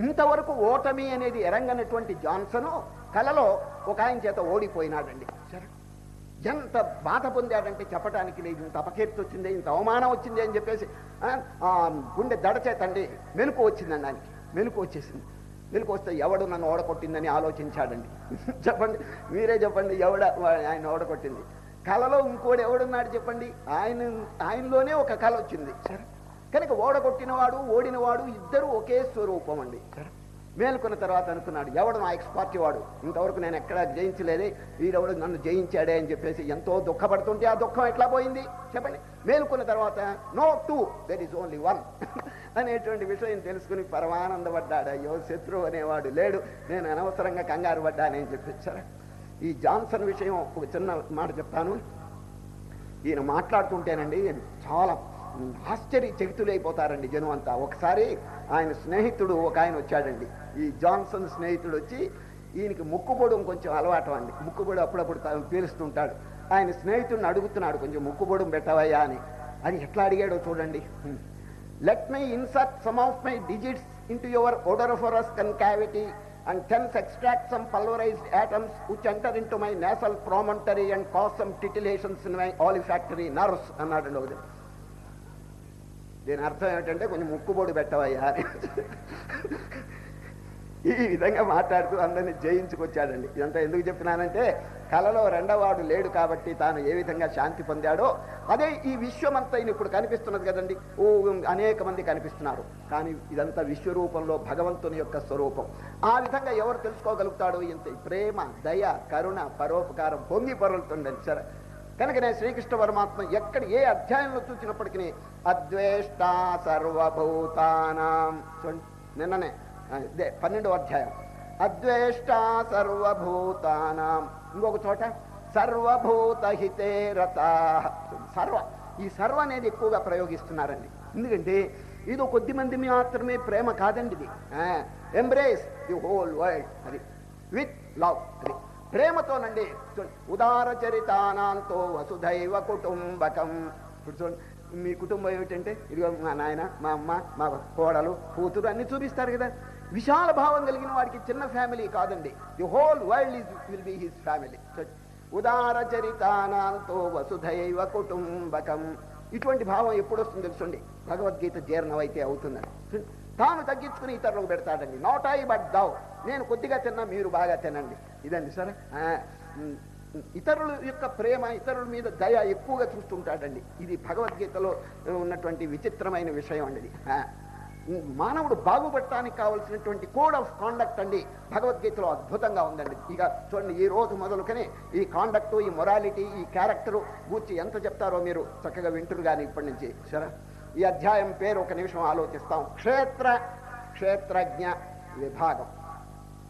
Speaker 1: ఇంతవరకు ఓటమి అనేది ఎరంగనటువంటి జాన్సను కలలో ఒక ఆయన చేత ఓడిపోయినాడండి. ఎంత బాధ పొందాడంటే చెప్పడానికి లేదు ఇంత అపకీర్తి వచ్చింది ఇంత అవమానం వచ్చింది అని చెప్పేసి గుండె దడచేతండి మెలకు వచ్చిందండి ఆయనకి మెలకు వచ్చేసింది. మెలకు వస్తే ఎవడు నన్ను ఓడగొట్టిందని ఆలోచించాడండి. చెప్పండి మీరే చెప్పండి ఎవడ ఆయన ఓడగొట్టింది? కళలో ఇంకోడు ఎవడున్నాడు చెప్పండి? ఆయన ఆయనలోనే ఒక కళ వచ్చింది. సరే. కనుక ఓడగొట్టినవాడు ఓడినవాడు ఇద్దరు ఒకే స్వరూపం అండి సరే. మేలుకున్న తర్వాత అనుకున్నాడు ఎవడు నా ఎక్స్ పార్టీ వాడు? ఇంతవరకు నేను ఎక్కడా జయించలేదే. వీడెవడు నన్ను జయించాడే అని చెప్పేసి ఎంతో దుఃఖపడుతుంటే ఆ దుఃఖం ఎట్లా పోయింది? చెప్పండి. మేలుకున్న తర్వాత no two there is only one అనేటువంటి విషయం తెలుసుకుని పరమానందపడ్డాడు. అయ్యో శత్రువు అనేవాడు లేడు. నేను అనవసరంగా కంగారు పడ్డానని చెప్పించారు ఈ జాన్సన్ విషయం ఒక చిన్న మాట చెప్తాను. ఈయన మాట్లాడుతుంటేనండి చాలా ఆశ్చర్యచకితులైపోతారండి జనం అంతా ఒకసారి ఆయన స్నేహితుడు ఒక ఆయన వచ్చాడండి. ఈ జాన్సన్ స్నేహితుడు వచ్చి ఈయనకి ముక్కుబొడం కొంచెం అలవాటు అండి. ముక్కుబొడు అప్పుడప్పుడు పీలుస్తుంటాడు. ఆయన స్నేహితుడిని అడుగుతున్నాడు కొంచెం ముక్కుబొడం పెట్టవయ్యా అని. అది ఎట్లా అడిగాడో చూడండి. Let my insert some of my digits into your odoriferous concavity and thence extract some pulverized atoms which enter into my nasal promontory and cause some titillations in my olfactory nerves అన్నాడు ఒకటి దీని అర్థం ఏమిటంటే కొంచెం ముక్కుబొడి పెట్టవయ్యా అని. ఈ విధంగా మాట్లాడుతూ అందరినీ జయించుకొచ్చాడండి. ఇదంతా ఎందుకు చెప్పినానంటే కలలో రెండవాడు లేడు కాబట్టి తాను ఏ విధంగా శాంతి పొందాడో అదే ఈ విశ్వమంతా ఈయన ఇప్పుడు కనిపిస్తున్నది కదండి. ఓ అనేక మంది కనిపిస్తున్నారు. కానీ ఇదంతా విశ్వరూపంలో భగవంతుని యొక్క స్వరూపం. ఆ విధంగా ఎవరు తెలుసుకోగలుగుతాడో ఇంత ప్రేమ దయ కరుణ పరోపకారం పొంగి పొరలుతుండండి సరే. కనుకనే శ్రీకృష్ణ పరమాత్మ ఎక్కడ ఏ అధ్యాయంలో చూసినప్పటికీ అద్వేష్ట సర్వభూతానం. చూడండి, నిన్ననే ఇదే పన్నెండో అధ్యాయం. అద్వేష్ట సర్వభూతానాం. ఇంకొక చోట సర్వభూత హితే రత. సర్వ. ఈ సర్వ అనేది ఎక్కువగా ప్రయోగిస్తున్నారండి. ఎందుకంటే ఇది కొద్ది మంది మాత్రమే ప్రేమ కాదండి ఇది. ఎంబ్రేస్ ది హోల్ వరల్డ్ అది. విత్ లవ్ అది. ప్రేమతోనండి. ఉదార చరితానాంతో వసుధైవ కుటుంబకం. ఇప్పుడు చూడండి మీ కుటుంబం ఏమిటంటే ఇదిగో మా నాయన మా అమ్మ మా కోడలు కూతురు అన్ని చూపిస్తారు కదా. విశాల భావం కలిగిన వాడికి చిన్న ఫ్యామిలీ కాదండి. The whole world is will be his family ఉదార చరితానాంతో వసుధైవ కుటుంబకం. ఇటువంటి భావం ఎప్పుడు వస్తుంది తెలుసండి? భగవద్గీత జీర్ణమైతే అవుతుందండి తాను తగ్గించుకుని ఇతరులకు పెడతాడండి. నాట్ ఐ బట్ దౌ నేను కొద్దిగా తిన్నా మీరు బాగా తినండి. ఇదండి సరే? ఇతరుల యొక్క ప్రేమ ఇతరుల మీద దయ ఎక్కువగా చూస్తుంటాడండి. ఇది భగవద్గీతలో ఉన్నటువంటి విచిత్రమైన విషయం అండి ఇది. మానవుడు బాగుపడటానికి కావలసినటువంటి కోడ్ ఆఫ్ కాండక్ట్ అండి. భగవద్గీతలో అద్భుతంగా ఉందండి. ఇక చూడండి ఈ రోజు మొదలుకనే ఈ కాండక్ట్ ఈ మొరాలిటీ ఈ క్యారెక్టరు గూర్చి ఎంత చెప్తారో మీరు చక్కగా వింటురు కానీ ఇప్పటి నుంచి. సరే ఈ అధ్యాయం పేరు ఒక నిమిషం ఆలోచిస్తాం. క్షేత్ర క్షేత్రజ్ఞ విభాగం.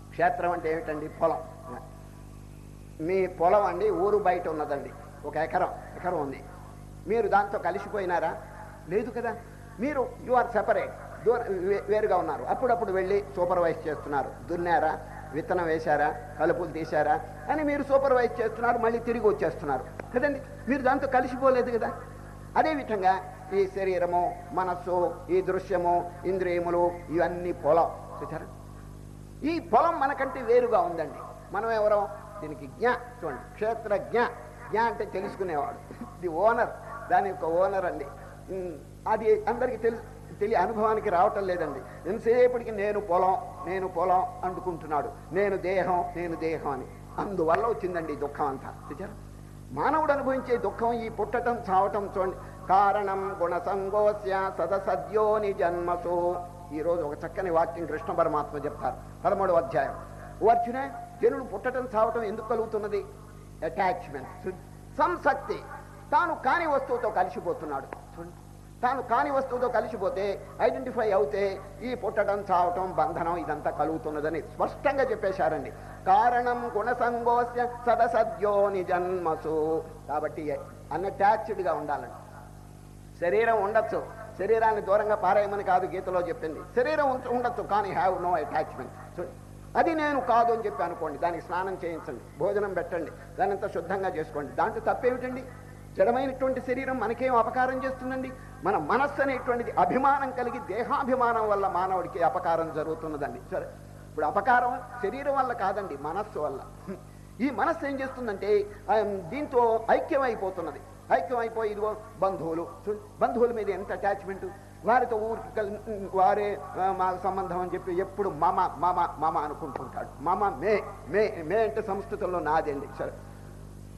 Speaker 1: క్షేత్రం అంటే ఏమిటండి? పొలం. మీ పొలం అండి ఊరు బయట ఉన్నదండి. ఒక ఎకరం ఎకరం ఉంది. మీరు దాంతో కలిసిపోయినారా? లేదు కదా. మీరు యు ఆర్ సెపరేట్ దూర వేరుగా ఉన్నారు. అప్పుడప్పుడు వెళ్ళి సూపర్వైజ్ చేస్తున్నారు. దున్నారా? విత్తనం వేశారా? కలుపులు తీశారా? అని మీరు సూపర్వైజ్ చేస్తున్నారు. మళ్ళీ తిరిగి వచ్చేస్తున్నారు. కదండి? మీరు దాంతో కలిసిపోలేదు కదా? అదేవిధంగా ఈ శరీరము మనస్సు ఈ దృశ్యము ఇంద్రియములు ఇవన్నీ పొలం. చూసారా ఈ పొలం మనకంటే వేరుగా ఉందండి. మనం ఎవరో? దీనికి జ్ఞ. చూడండి. క్షేత్రజ్ఞ జ్ఞ. అంటే తెలుసుకునేవాడు. The owner. దాని యొక్క ఓనర్ అండి. అది అందరికీ తెలుసు. తెలియ అనుభవానికి రావటం లేదండి. ఎంతసేపటికి నేను పొలం నేను పొలం అంటుకుంటున్నాడు. నేను దేహం నేను దేహం అని. అందువల్ల వచ్చిందండి ఈ దుఃఖం అంతా. చూచారు మానవుడు అనుభవించే దుఃఖం ఈ పుట్టటం చావటం చూడండి. కారణం గుణ సంగోస్య సదసద్యోని జన్మసు ఈరోజు ఒక చక్కని వాక్యం కృష్ణ పరమాత్మ చెప్తారు. పదమూడవ అధ్యాయం. అర్జున జనుడు పుట్టటం చావటం ఎందుకు కలుగుతున్నది? అటాచ్మెంట్ సంసక్తి. తాను కాని వస్తువుతో కలిసిపోతున్నాడు. తాను కాని వస్తువుతో కలిసిపోతే ఐడెంటిఫై అవుతే ఈ పుట్టడం చావటం బంధనం ఇదంతా కలుగుతున్నదని స్పష్టంగా చెప్పేశారండి. కారణం గుణసంగోస్య సదసద్యోని జన్మసు కాబట్టి అన్అటాచ్డ్గా ఉండాలండి. శరీరం ఉండొచ్చు. శరీరాన్ని దూరంగా పారేయమని కాదు గీతలో చెప్పింది. శరీరం ఉండొచ్చు కానీ హ్యావ్ నో అటాచ్మెంట్ సో అది నేను కాదు అని చెప్పి అనుకోండి. దానికి స్నానం చేయించండి. భోజనం పెట్టండి. దాని అంతా శుద్ధంగా చేసుకోండి. దాంట్లో తప్పేమిటండి? జడమైనటువంటి శరీరం మనకేం అపకారం చేస్తుందండి? మన మనస్సు అనేటువంటిది అభిమానం కలిగి దేహాభిమానం వల్ల మానవుడికి అపకారం జరుగుతున్నదండి. సరే ఇప్పుడు అపకారం శరీరం వల్ల కాదండి మనస్సు వల్ల. ఈ మనస్సు ఏం చేస్తుందంటే దీంతో ఐక్యం అయిపోతున్నది ఐక్యం అయిపోయి ఇదిగో బంధువులు. బంధువుల మీద ఎంత అటాచ్మెంట్? వారితో ఊరికి వారే మా సంబంధం అని చెప్పి ఎప్పుడు మమ మమ మమ అనుకుంటుంటాడు. మమ మే మే మే అంటే సంస్కృతంలో నాదండి. సరే.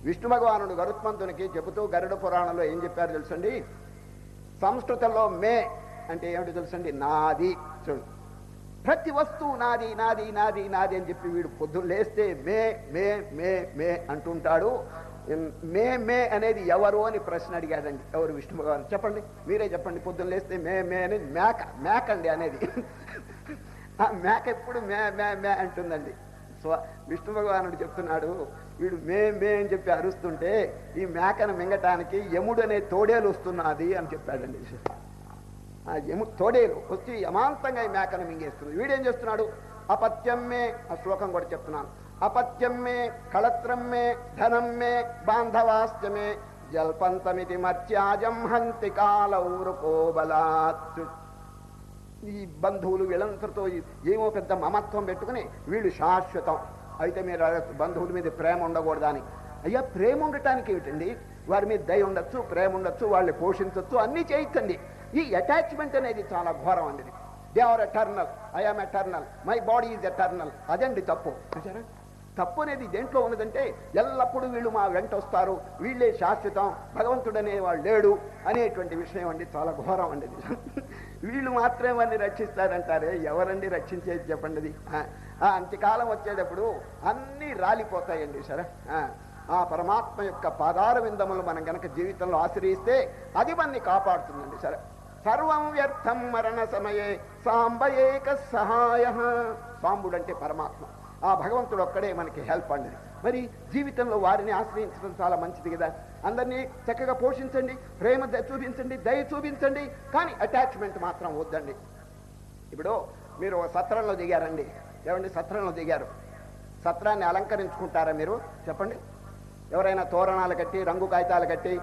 Speaker 1: విష్ణు భగవానుడు గరుత్మంతునికి చెబుతూ గరుడ పురాణంలో ఏం చెప్పారు తెలుసండి? సంస్కృతంలో మే అంటే ఏమిటి తెలుసండి? నాది. చూడు. ప్రతి వస్తువు నాది నాది నాది నాది అని చెప్పి వీడు పొద్దున్న లేస్తే మే మే మే మే అంటుంటాడు. మే మే అనేది ఎవరు అని ప్రశ్న అడిగాడండి. ఎవరు విష్ణు భగవాన్? చెప్పండి. మీరే చెప్పండి. పొద్దున్న లేస్తే మే మే అనేది మేక మేక అండి అనేది. ఆ మేక ఎప్పుడు మే మే మే అంటుందండి. సో విష్ణు భగవానుడు చెప్తున్నాడు వీడు మే మే అని చెప్పి అరుస్తుంటే ఈ మేకను మింగటానికి యముడు అనే తోడేలు వస్తున్నది అని చెప్పాడండి ఆ యము తోడేలు వచ్చి యమాంతంగా ఈ మేకను మింగేస్తుంది. వీడేం చేస్తున్నాడు? అపత్యం మే ఆ శ్లోకం కూడా చెప్తున్నాను. అపత్యం మే కళత్రం మే ధనం మే బాంధవాస్యమే జల్పంతమితి మత్యాజం హంతి కాలౌరుకోబలాత్. ఈ బంధువులు వీళ్ళందరితో ఏమో పెద్ద మమత్వం పెట్టుకుని వీళ్ళు శాశ్వతం. అయితే మీరు బంధువుల మీద ప్రేమ ఉండకూడదు అని. అయ్యా ప్రేమ ఉండటానికి ఏమిటండి? వారి మీద దయ ఉండొచ్చు ప్రేమ ఉండొచ్చు వాళ్ళని పోషించవచ్చు అన్నీ చేయొచ్చండి. ఈ అటాచ్మెంట్ అనేది చాలా ఘోరం అండి. They are eternal I am eternal my body is eternal అదండి తప్పు. చూసారా తప్పు అనేది దేంట్లో ఉన్నదంటే ఎల్లప్పుడూ వీళ్ళు మా వెంట వస్తారు వీళ్ళే శాశ్వతం భగవంతుడనే వాళ్ళు లేడు అనేటువంటి విషయం అండి. చాలా ఘోరం అండి వీళ్ళు మాత్రమే వాడిని రక్షిస్తారంటారే? ఎవరండి రక్షించేది చెప్పండిది? అంత్యకాలం వచ్చేటప్పుడు అన్నీ రాలిపోతాయండి సరే. ఆ, ఆ పరమాత్మ యొక్క పాదార విందములు మనం గనక జీవితంలో ఆశ్రయిస్తే అది మనని కాపాడుతుందండి సరే. సర్వం వ్యర్థం మరణ సమయే సాంబయేక సహాయ. సాంబుడు అంటే పరమాత్మ. ఆ భగవంతుడు ఒక్కడే మనకి హెల్ప్ అండి. మరి జీవితంలో వారిని ఆశ్రయించడం చాలా మంచిది కదా? అందరినీ చక్కగా పోషించండి ప్రేమ చూపించండి దయ చూపించండి కానీ అటాచ్మెంట్ మాత్రం వద్దండి. ఇప్పుడు మీరు సత్రంలో దిగారండి. ఏమండి సత్రంలో దిగారు? సత్రాన్ని అలంకరించుకుంటారా మీరు? చెప్పండి. ఎవరైనా తోరణాలు కట్టి రంగు కాగితాలు కట్టి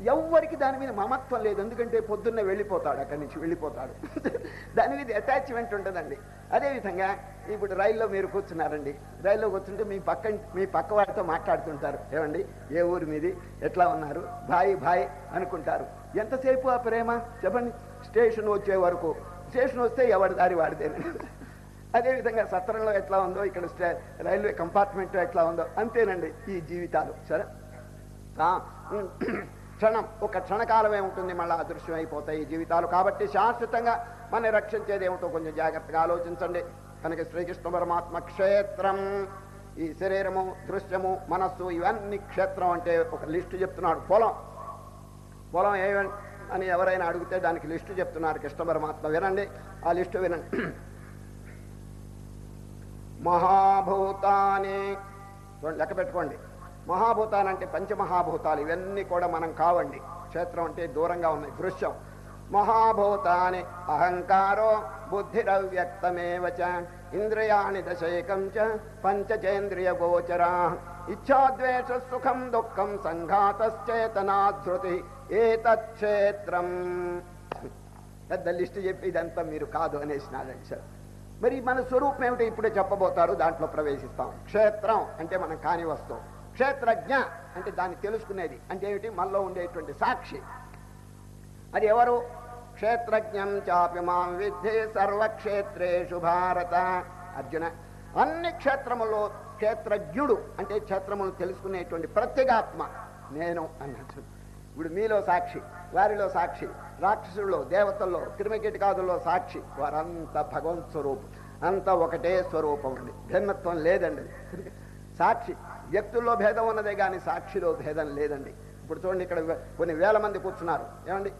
Speaker 1: ఎవ్వరికి దాని మీద మమత్వం లేదు. ఎందుకంటే పొద్దున్నే వెళ్ళిపోతాడు అక్కడి నుంచి వెళ్ళిపోతాడు. దాని మీద అటాచ్మెంట్ ఉంటుందండి. అదేవిధంగా ఇప్పుడు రైల్లో మీరు కూర్చున్నారండి. రైల్లో కూర్చుంటే మీ పక్క మీ పక్క వారితో మాట్లాడుతుంటారు. ఏమండి? ఏ ఊరి మీది? ఎట్లా ఉన్నారు? భాయ్ భాయ్ అనుకుంటారు. ఎంతసేపు ఆ ప్రేమ? చెప్పండి. స్టేషన్ వచ్చే వరకు. స్టేషన్ వస్తే ఎవరి దారి వాడితే? అదేవిధంగా సత్రంలో ఎట్లా ఉందో ఇక్కడ స్టే- రైల్వే కంపార్ట్మెంట్ ఎట్లా ఉందో అంతేనండి ఈ జీవితాలు. సరే? క్షణం ఒక క్షణకాలమే ఉంటుంది మళ్ళీ అదృశ్యం అయిపోతాయి జీవితాలు. కాబట్టి శాశ్వతంగా మన రక్షించేది ఏమిటో కొంచెం జాగ్రత్తగా ఆలోచించండి. కనుక శ్రీకృష్ణ పరమాత్మ క్షేత్రం ఈ శరీరము దృశ్యము మనస్సు ఇవన్నీ క్షేత్రం అంటే ఒక లిస్టు చెప్తున్నాడు. పొలం. పొలం ఏ అని ఎవరైనా అడిగితే దానికి లిస్టు చెప్తున్నారు కృష్ణ పరమాత్మ. వినండి ఆ లిస్టు వినండి. మహాభూతాన్ని లెక్క పెట్టుకోండి. మహాభూతాలంటే పంచమహాభూతాలు ఇవన్నీ కూడా మనం కావండి. క్షేత్రం అంటే దూరంగా ఉన్నాయి దృశ్యం. మహాభూతాని అహంకారో బుద్ధిరవ్యక్తమేవచ ఇంద్రియాణి దశైకం చ పంచచేంద్రియ గోచరా. ఇచ్ఛాద్వేష సుఖం దుఃఖం సంఘాతశ్చేతనాధృతి ఏతక్షేత్రం పెద్ద లిస్టు చెప్పి ఇదంతా మీరు కాదు అనేసి సార్ మరి మన స్వరూపం ఏమిటో ఇప్పుడే చెప్పబోతారు దాంట్లో ప్రవేశిస్తాం. క్షేత్రం అంటే మనం కాని వస్తువు క్షేత్రజ్ఞ అంటే దాన్ని తెలుసుకునేది. అంటే ఏమిటి? మనలో ఉండేటువంటి సాక్షి. అది ఎవరు? క్షేత్రజ్ఞం చాపి మాం విద్ధి సర్వక్షేత్రేషు భారత. అర్జున అన్ని క్షేత్రములో క్షేత్రజ్ఞుడు అంటే క్షేత్రములు తెలుసుకునేటువంటి ప్రత్యేగాత్మ నేను అన్నట్టు. ఇప్పుడు మీలో సాక్షి వారిలో సాక్షి రాక్షసుల్లో దేవతల్లో క్రిమికీటకాదుల్లో సాక్షి వారంతా భగవంత్ స్వరూపం. అంతా ఒకటే స్వరూపం అండి భిన్నత్వం లేదండి. సాక్షి వ్యక్తుల్లో భేదం ఉన్నదే కానీ సాక్షిలో భేదం లేదండి. ఇప్పుడు చూడండి ఇక్కడ కొన్ని వేల మంది కూర్చున్నారు. ఏమండి?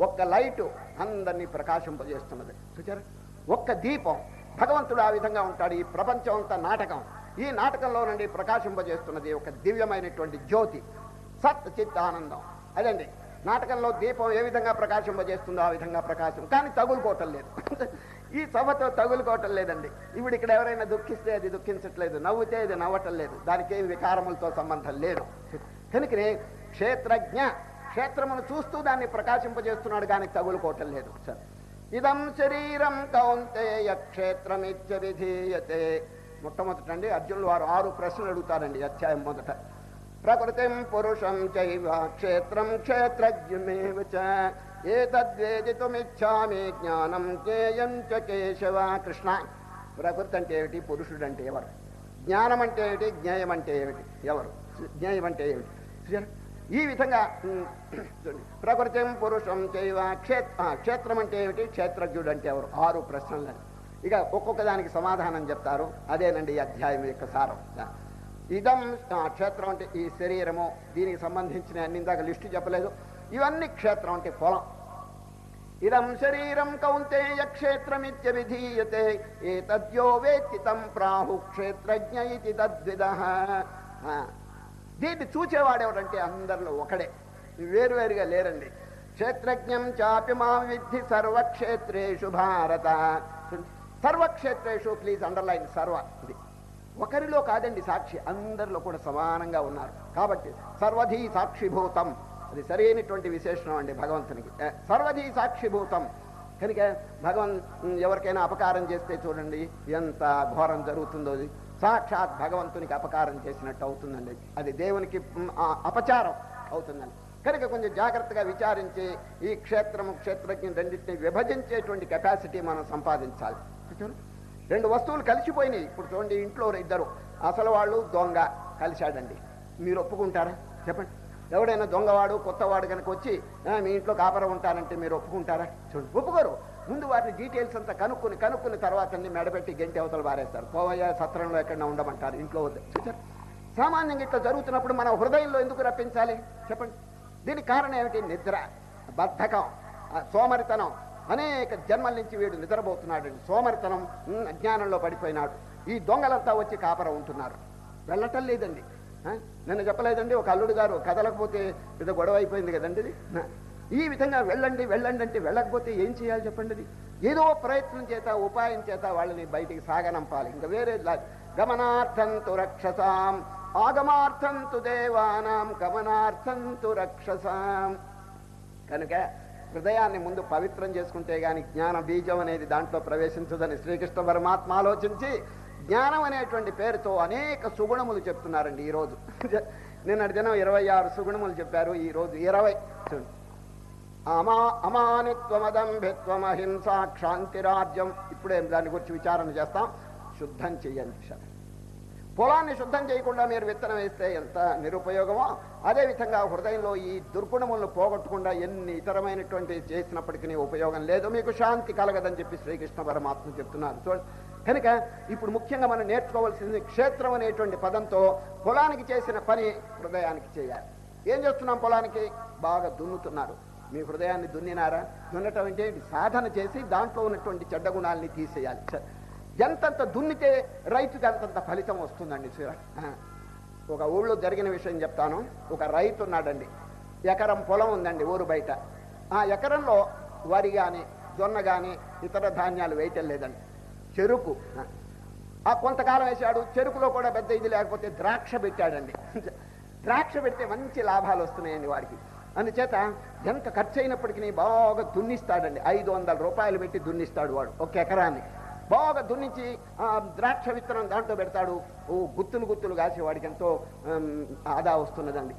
Speaker 1: ఒక్క లైటు అందరినీ ప్రకాశింపజేస్తున్నది. చూచారా? ఒక్క దీపం. భగవంతుడు ఆ విధంగా ఉంటాడు. ఈ ప్రపంచం అంతా నాటకం. ఈ నాటకంలో నుండి ప్రకాశింపజేస్తున్నది ఒక దివ్యమైనటువంటి జ్యోతి. సత్ చిత్ ఆనందం. అదండి. నాటకంలో దీపం ఏ విధంగా ప్రకాశింపజేస్తుందో ఆ విధంగా ప్రకాశం. కానీ తగులుకోవటం లేదు. ఈ సభతో తగులుకోవటం లేదండి. ఇప్పుడు ఇక్కడ ఎవరైనా దుఃఖిస్తే అది దుఃఖించట్లేదు. నవ్వుతే అది నవ్వటం లేదు. దానికి ఏం వికారములతో సంబంధం లేదు. కనుకనే క్షేత్రజ్ఞ క్షేత్రమును చూస్తూ దాన్ని ప్రకాశింపజేస్తున్నాడు కానీ తగులుకోవటం లేదు. సార్. ఇదం శరీరం కౌంతేయ క్షేత్రమిత్య విధీయతే. మొట్టమొదటండి అర్జునుడు వారు ఆరు ప్రశ్నలు అడుగుతారండి అధ్యాయం మొదట. ప్రకృతిం పురుషం చైవ క్షేత్రం క్షేత్రజ్ఞమేవ ఏతద్వేదితుమిచ్చామి జ్ఞానం జ్ఞేయం చ కేశవ కృష్ణ. ప్రకృతి అంటే ఏమిటి పురుషుడు అంటే ఎవరు జ్ఞానం అంటే ఏమిటి? జ్ఞేయం అంటే ఏమిటి? ఎవరు? జ్ఞేయం అంటే ఏమిటి ఈ విధంగా ప్రకృతి ప్రకృతిం పురుషం చైవ క్షేత్ర క్షేత్రం అంటే ఏమిటి? క్షేత్రజ్ఞుడు అంటే ఎవరు ఆరు ప్రశ్నలు ఇక ఒక్కొక్క దానికి సమాధానం చెప్తారు. అదేనండి ఈ అధ్యాయం యొక్క సారం. ఇదం క్షేత్రం అంటే ఈ శరీరము. దీనికి సంబంధించిన అన్ని ఇందాక లిస్టు చెప్పలేదు. ఇవన్నీ క్షేత్రం అంటే పొలం. ఇదం శరీరం కౌంతేయ క్షేత్రమిత్య విధీయతే ఏతద్యో వేత్తి తం ప్రాహు క్షేత్రజ్ఞ ఇది తద్విద. దీన్ని చూచేవాడెవడంటే అందరిలో ఒకడే. వేరువేరుగా లేరండి. క్షేత్రజ్ఞం చాపి మా విద్ధి సర్వక్షేత్రేషు భారత. సర్వక్షేత్రేషు ప్లీజ్ అండర్లైన్ సర్వ ఇది. ఒకరిలో కాదండి సాక్షి అందరిలో కూడా సమానంగా ఉన్నారు. కాబట్టి సర్వధీ సాక్షిభూతం. అది సరైనటువంటి విశేషణం అండి భగవంతునికి. సర్వజీ సాక్షిభూతం. కనుక భగవన్ ఎవరికైనా అపకారం చేస్తే చూడండి ఎంత ఘోరం జరుగుతుందో అది. సాక్షాత్ భగవంతునికి అపకారం చేసినట్టు అవుతుందండి. అది దేవునికి అపచారం అవుతుందండి. కనుక కొంచెం జాగ్రత్తగా విచారించి ఈ క్షేత్రము క్షేత్రజ్ఞ రెండింటిని విభజించేటువంటి కెపాసిటీ మనం సంపాదించాలి. రెండు వస్తువులు కలిసిపోయినాయి. ఇప్పుడు చూడండి ఇంట్లో ఇద్దరు. అసలు వాళ్ళు దొంగ కలిశాడండి. మీరు ఒప్పుకుంటారా? చెప్పండి. ఎవడైనా దొంగవాడు కొత్తవాడు కనుక వచ్చి మీ ఇంట్లో కాపరం ఉంటానంటే మీరు ఒప్పుకుంటారా? చూడు ఒప్పుకోరు. ముందు వాటిని డీటెయిల్స్ అంతా కనుక్కుని కనుక్కుని తర్వాత అన్ని మెడబెట్టి గంటి అవతలు బారేస్తారు పోవయ్య సత్రంలో ఎక్కడన్నా ఉండమంటారు ఇంట్లో వద్దు. చూసారు? సామాన్యంగా ఇట్లా జరుగుతున్నప్పుడు మన హృదయంలో ఎందుకు రప్పించాలి? చెప్పండి. దీనికి కారణం ఏమిటి? నిద్ర బద్ధకం సోమరితనం. అనేక జన్మల నుంచి వీడు నిద్రపోతున్నాడు. సోమరితనం అజ్ఞానంలో పడిపోయినాడు. ఈ దొంగలంతా వచ్చి కాపర ఉంటున్నారు. వెళ్ళటం లేదండి. నిన్న చెప్పలేదండి ఒక అల్లుడు గారు కదలకపోతే పెద్ద గొడవ అయిపోయింది కదండి ఇది. ఈ విధంగా వెళ్ళండి వెళ్ళండి అంటే వెళ్ళకపోతే ఏం చేయాలి చెప్పండి ఏదో ప్రయత్నం చేత ఉపాయం చేత వాళ్ళని బయటికి సాగనంపాలి. ఇంకా వేరే గమనార్థం తు రక్షసాం ఆగమార్థం తు దేవానాం గమనార్థం తు రక్షసాం. కనుక హృదయాన్ని ముందు పవిత్రం చేసుకుంటే గాని జ్ఞాన బీజం అనేది దాంట్లో ప్రవేశించదని శ్రీకృష్ణ పరమాత్మ ఆలోచించి జ్ఞానం అనేటువంటి పేరుతో అనేక సుగుణములు చెప్తున్నారండి ఈరోజు నిన్నటి దినం ఇరవై ఆరు సుగుణములు చెప్పారు ఈ రోజు ఇరవై. చూడండి అమా అమానిత్వమదంభిత్వం అహింస క్షాంతిరాజ్యం ఇప్పుడే దాని గురించి విచారణ చేస్తాం. శుద్ధం చెయ్యండి పొలాన్ని శుద్ధం చేయకుండా మీరు విత్తనం వేస్తే ఎంత నిరుపయోగమో అదేవిధంగా హృదయంలో ఈ దుర్గుణములను పోగొట్టకుండా ఎన్ని ఇతరమైనటువంటి చేసినప్పటికీ ఉపయోగం లేదు. మీకు శాంతి కలగదని చెప్పి శ్రీకృష్ణ పరమాత్మ చెప్తున్నారు. చూడండి కనుక ఇప్పుడు ముఖ్యంగా మనం నేర్చుకోవాల్సింది క్షేత్రం అనేటువంటి పదంతో పొలానికి చేసిన పని హృదయానికి చేయాలి. ఏం చేస్తున్నాం పొలానికి? బాగా దున్నుతున్నారు. మీ హృదయాన్ని దున్నినారా? దున్నటం అంటే సాధన చేసి దాంట్లో ఉన్నటువంటి చెడ్డ గుణాలని తీసేయాలి. ఎంతంత దున్నితే రైతుకి అంతంత ఫలితం వస్తుందండి ఒక ఊళ్ళో జరిగిన విషయం చెప్తాను. ఒక రైతు ఉన్నాడండి. ఎకరం పొలం ఉందండి ఊరు బయట. ఆ ఎకరంలో వరి కానీ జొన్న కానీ ఇతర ధాన్యాలు వేయటం లేదండి. చెరుకు. ఆ కొంతకాలం వేశాడు చెరుకులో కూడా పెద్ద ఇది లేకపోతే ద్రాక్ష పెట్టాడండి. ద్రాక్ష పెడితే మంచి లాభాలు వస్తున్నాయండి వాడికి. అందుచేత ఎంత ఖర్చు అయినప్పటికీ బాగా దున్నిస్తాడండి. ఐదు వందల రూపాయలు పెట్టి దున్నిస్తాడు వాడు ఒక ఎకరాన్ని. బాగా దున్నించి ఆ ద్రాక్ష విత్తనం దాంట్లో పెడతాడు. ఓ గుత్తులు గుత్తులు కాసి వాడికి ఎంతో ఆదా వస్తున్నదండి.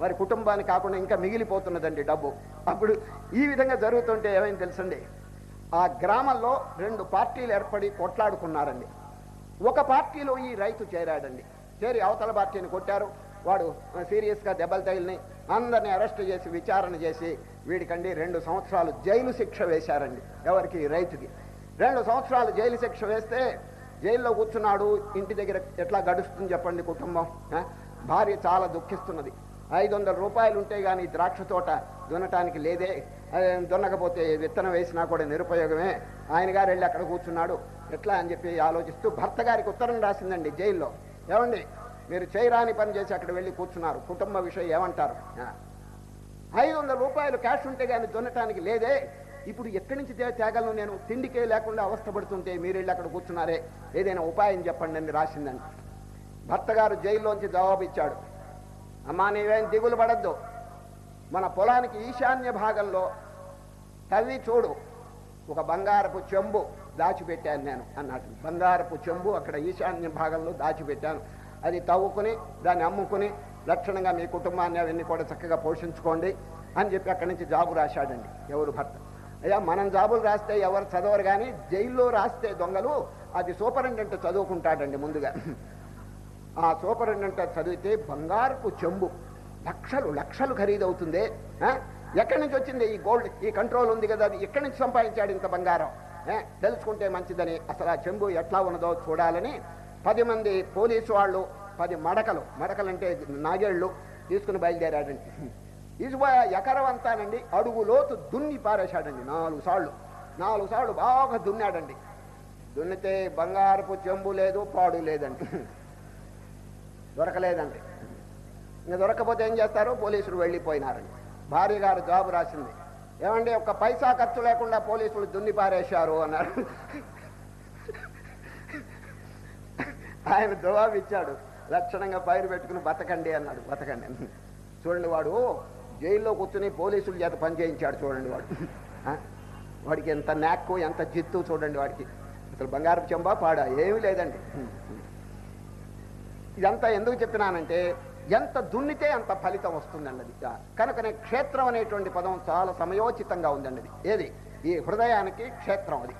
Speaker 1: వారి కుటుంబానికి కాకుండా ఇంకా మిగిలిపోతున్నదండి డబ్బు. అప్పుడు ఈ విధంగా జరుగుతుంటే ఏమైంది తెలుసండి? ఆ గ్రామంలో రెండు పార్టీలు ఏర్పడి కొట్లాడుకున్నారండి. ఒక పార్టీలో ఈ రైతు చేరాడండి. చేరి అవతల పార్టీని కొట్టారు. వాడు సీరియస్గా దెబ్బలు తగిలిని అందరిని అరెస్ట్ చేసి విచారణ చేసి వీడికండి రెండు సంవత్సరాలు జైలు శిక్ష వేశారండి ఎవరికి? రైతుకి. రెండు సంవత్సరాలు జైలు శిక్ష వేస్తే జైల్లో కూర్చున్నాడు. ఇంటి దగ్గర ఎట్లా గడుస్తుంది చెప్పండి కుటుంబం? భార్య చాలా దుఃఖిస్తున్నది. ఐదు వందల రూపాయలు ఉంటే కానీ ద్రాక్ష తోట దున్నటానికి లేదే. దున్నకపోతే విత్తనం వేసినా కూడా నిరుపయోగమే. ఆయన గారు వెళ్ళి అక్కడ కూర్చున్నాడు. ఎట్లా అని చెప్పి ఆలోచిస్తూ భర్త గారికి ఉత్తరం రాసిందండి జైల్లో. ఏమండి మీరు చేయరాని పని చేసి అక్కడ వెళ్ళి కూర్చున్నారు. కుటుంబ విషయం ఏమంటారు? ఐదు వందల రూపాయలు క్యాష్ ఉంటే కానీ దున్నటానికి లేదే. ఇప్పుడు ఎక్కడి నుంచి తేగలను నేను? తిండికే లేకుండా అవస్థపడుతుంటే మీరు వెళ్ళి అక్కడ కూర్చున్నారే. ఏదైనా ఉపాయం చెప్పండి అని రాసిందండి. భర్త గారు జైల్లోంచి జవాబు ఇచ్చాడు అమ్మా నీవేం దిగులు పడద్దు. మన పొలానికి ఈశాన్య భాగంలో తవ్వి చూడు. ఒక బంగారపు చెంబు దాచిపెట్టాను నేను అన్నాడు. బంగారపు చెంబు అక్కడ ఈశాన్య భాగంలో దాచిపెట్టాను. అది తవ్వుకుని దాన్ని అమ్ముకుని లక్షణంగా మీ కుటుంబాన్ని అవన్నీ కూడా చక్కగా పోషించుకోండి అని చెప్పి అక్కడి నుంచి జాబు రాశాడండి ఎవరు భర్త. అయ్యా మనం జాబులు రాస్తే ఎవరు చదవరు కానీ జైల్లో రాస్తే దొంగలు అది సూపరింటెండెంట్ చదువుకుంటాడండి ముందుగా. ఆ సూపరింటెండెంట్ చదివితే బంగారపు చెంబు లక్షలు లక్షలు ఖరీదవుతుంది ఎక్కడి నుంచి వచ్చింది ఈ గోల్డ్? ఈ కంట్రోల్ ఉంది కదా అది. ఎక్కడి నుంచి సంపాదించాడు ఇంత బంగారం తెలుసుకుంటే మంచిదని. అసలు ఆ చెంబు ఎట్లా ఉన్నదో చూడాలని పది మంది పోలీసు వాళ్ళు పది మడకలు మడకలు అంటే నాగేళ్ళు తీసుకుని బయలుదేరాడండి. ఇసుపోయా ఎకరం అంతానండి దున్ని పారేశాడండి. నాలుగు సార్లు నాలుగు సార్లు బాగా దున్నాడండి. దున్నితే బంగారపు చెంబు లేదు పాడు లేదండి. దొరకలేదండి. ఇంకా దొరకపోతే ఏం చేస్తారు? పోలీసులు వెళ్ళిపోయినారండి భార్య గారు జాబు రాసింది. ఏమండి ఒక్క పైసా ఖర్చు లేకుండా పోలీసులు దున్ని పారేశారు అన్నారు. ఆయన జవాబు ఇచ్చాడు. లక్షణంగా పైరు పెట్టుకుని బతకండి అన్నాడు. బతకండి. చూడండి వాడు జైల్లో కూర్చుని పోలీసుల చేత పనిచేయించాడు చూడండి వాడు. ఆ? వాడికి ఎంత నాక్కు ఎంత జిత్తు చూడండి వాడికి. అసలు బంగారు చెంబా పాడా? ఏమీ లేదండి. ఇదంతా ఎందుకు చెప్పినానంటే ఎంత దున్నితే అంత ఫలితం వస్తుందండి కనుకనే క్షేత్రం అనేటువంటి పదం చాలా సమయోచితంగా ఉందండి ఏది? ఈ హృదయానికి క్షేత్రం అది.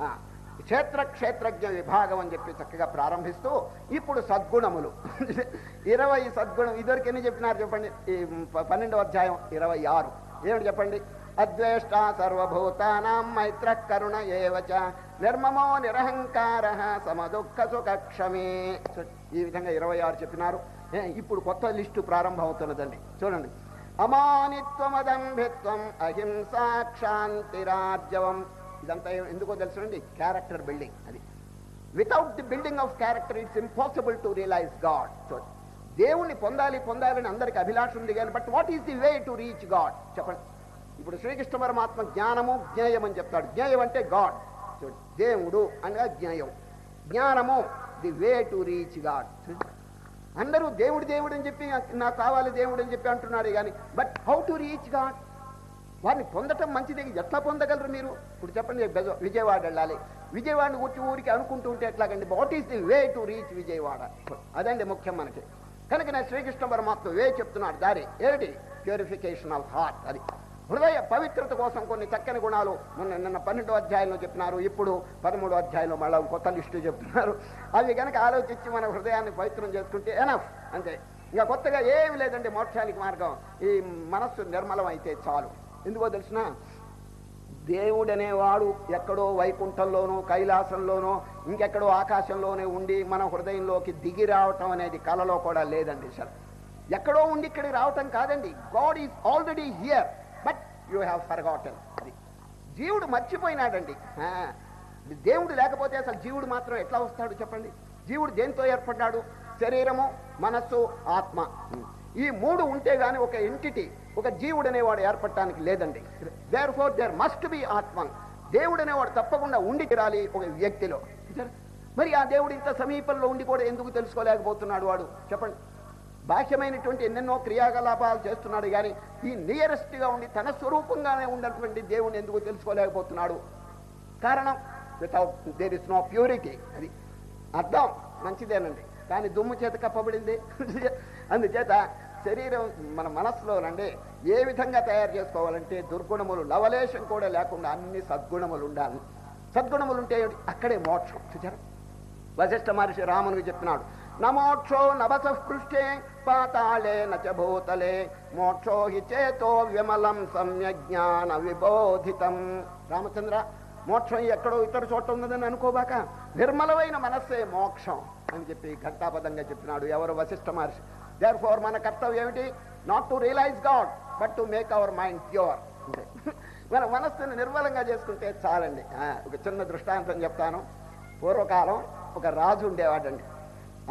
Speaker 1: ఆ, క్షేత్ర క్షేత్రజ్ఞ విభాగం అని చెప్పి చక్కగా ప్రారంభిస్తూ ఇప్పుడు సద్గుణములు. ఇరవై సద్గుణం ఇదివరకు ఎన్ని చెప్పినారు చెప్పండి? ఈ పన్నెండవ అధ్యాయం ఇరవై ఆరు. ఏమిటి చెప్పండి? అద్వేష్ట సర్వభూతానాం మైత్ర కరుణ ఏవచ నిర్మమో నిరహంకార సమదుఃఖ సుఖక్షమే. ఈ విధంగా ఇరవై ఆరు చెప్పినారు. ఇప్పుడు కొత్త లిస్టు ప్రారంభం అవుతున్నదండి చూడండి. అమానిత్వమదంభిత్వం అహింసా క్షాంతిరాజ్యవం ఇదంతా ఎందుకో తెలుసునండి క్యారెక్టర్ బిల్డింగ్ అది. Without the building of character it's impossible to realize God చూడండి. దేవుణ్ణి పొందాలి పొందాలని అందరికి అభిలాష ఉంది కానీ but what is the way to reach God చెప్పండి. ఇప్పుడు శ్రీకృష్ణ పరమాత్మ జ్ఞానము జ్ఞేయం అని చెప్తాడు. జ్ఞేయం అంటే గాడ్ చూడండి. దేవుడు అనగా జ్ఞేయం. జ్ఞానము the way to reach God అందరూ దేవుడు దేవుడు అని చెప్పి నాకు కావాలి దేవుడు అని చెప్పి అంటున్నాడు కానీ but how to reach God వారిని పొందటం మంచిది ఎట్లా పొందగలరు మీరు? ఇప్పుడు చెప్పండి విజయవాడ వెళ్ళాలి. విజయవాడని ఊరికి ఊరికి అనుకుంటూ ఉంటే ఎట్లాగండి? What is the way to reach Vijayawada? అదండి ముఖ్యం మనకి. కనుక నేను శ్రీకృష్ణ పరమాత్మ వే చెప్తున్నాడు. దారి ఏమిటి? ప్యూరిఫికేషన్ ఆఫ్ హార్ట్ అది. హృదయ పవిత్రత కోసం కొన్ని చక్కని గుణాలు మొన్న నిన్న పన్నెండో అధ్యాయంలో చెప్పినారు. ఇప్పుడు పదమూడో అధ్యాయంలో మళ్ళీ కొత్త లిస్టు చెప్తున్నారు. అవి కనుక ఆలోచించి మన హృదయాన్ని పవిత్రం చేసుకుంటే ఎనఫ్ అంతే. ఇంకా కొత్తగా ఏమి లేదండి మోక్షానికి మార్గం. ఈ మనస్సు నిర్మలం అయితే చాలు. ఎందుకో తెలిసిన? దేవుడనేవాడు ఎక్కడో వైకుంఠంలోనో కైలాసంలోనో ఇంకెక్కడో ఆకాశంలోనే ఉండి మన హృదయంలోకి దిగి రావటం అనేది కలలో కూడా లేదండి సార్. ఎక్కడో ఉండి ఇక్కడికి రావటం కాదండి. God is already here you have forgotten. అది. జీవుడు మర్చిపోయినాడండి. దేవుడు లేకపోతే అసలు జీవుడు మాత్రం ఎట్లా వస్తాడు చెప్పండి? జీవుడు దేంతో ఏర్పడ్డాడు? శరీరము మనస్సు ఆత్మ. ఈ మూడు ఉంటే గాని ఒక ఎంటిటీ ఒక జీవుడు అనేవాడు ఏర్పడటానికి లేదండి. Therefore there must be ఆత్మ. దేవుడు అనేవాడు తప్పకుండా ఉండి తీరాలి ఒక వ్యక్తిలో. మరి ఆ దేవుడు ఇంత సమీపంలో ఉండి కూడా ఎందుకు తెలుసుకోలేకపోతున్నాడు వాడు? చెప్పండి. బాహ్యమైనటువంటి ఎన్నెన్నో క్రియాకలాపాలు చేస్తున్నాడు కానీ ఈ నియరెస్ట్గా ఉండి తన స్వరూపంగానే ఉన్నటువంటి దేవుని ఎందుకు తెలుసుకోలేకపోతున్నాడు? కారణం without there is no purity అది అర్థం మంచిదేనండి. కానీ దుమ్ము చేత కప్పబడింది. అందుచేత శరీరం మన మనస్సులోనండి ఏ విధంగా తయారు చేసుకోవాలంటే దుర్గుణములు లవలేశం కూడా లేకుండా అన్ని సద్గుణములు ఉండాలి. సద్గుణములు ఉంటే అక్కడే మోక్షం. చూచారా వశిష్ఠ మహర్షి రామునికి చెప్పినాడు నమోక్షో నవస పృష్ఠే పాతాళే నచ మోక్షో హి చేతో విమలం సమ్యజ్ఞాన విబోధితం. రామచంద్ర మోక్షం ఎక్కడో ఇతర చోట ఉన్నదని అనుకోబాక నిర్మలమైన మనస్సే మోక్షం అని చెప్పి ఘంటాపదంగా చెప్పినాడు ఎవరు వశిష్ఠ మహర్షి. దేర్ ఫోర్ మన కర్తవ్యం ఏమిటి? Not to realize God but to make our mind pure మన మనస్సును నిర్మలంగా చేసుకుంటే చాలండి. ఒక చిన్న దృష్టాంతం చెప్తాను. పూర్వకాలం ఒక రాజు ఉండేవాడండి.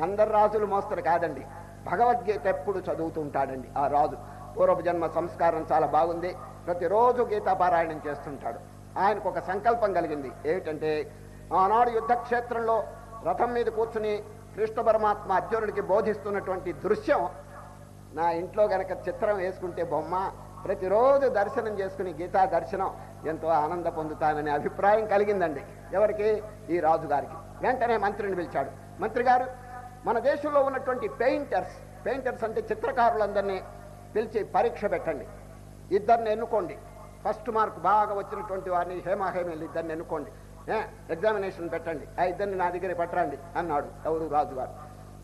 Speaker 1: అందరు రాజులు మోస్తరు కాదండి. భగవద్గీత ఎప్పుడు చదువుతూ ఉంటాడండి ఆ రాజు. పూర్వజన్మ సంస్కారం చాలా బాగుంది. ప్రతిరోజు గీతాపారాయణం చేస్తుంటాడు. ఆయనకు ఒక సంకల్పం కలిగింది. ఏమిటంటే ఆనాడు యుద్ధ క్షేత్రంలో రథం మీద కూర్చుని కృష్ణ పరమాత్మ అర్జునుడికి బోధిస్తున్నటువంటి దృశ్యం నా ఇంట్లో గనక చిత్రం వేసుకుంటే బొమ్మ ప్రతిరోజు దర్శనం చేసుకుని గీతా దర్శనం ఎంతో ఆనంద పొందుతాననే అభిప్రాయం కలిగిందండి ఎవరికి? ఈ రాజుగారికి. వెంటనే మంత్రిని పిలిచాడు. మంత్రి గారు మన దేశంలో ఉన్నటువంటి పెయింటర్స్ పెయింటర్స్ అంటే చిత్రకారులందరినీ పిలిచి పరీక్ష పెట్టండి. ఇద్దరిని ఎన్నుకోండి. ఫస్ట్ మార్క్ బాగా వచ్చినటువంటి వారిని హేమాహేమీలు ఇద్దరిని ఎన్నుకోండి. ఎగ్జామినేషన్ పెట్టండి. ఆ ఇద్దరిని నా దగ్గర పెట్టరండి అన్నాడు ఎవరు రాజుగారు.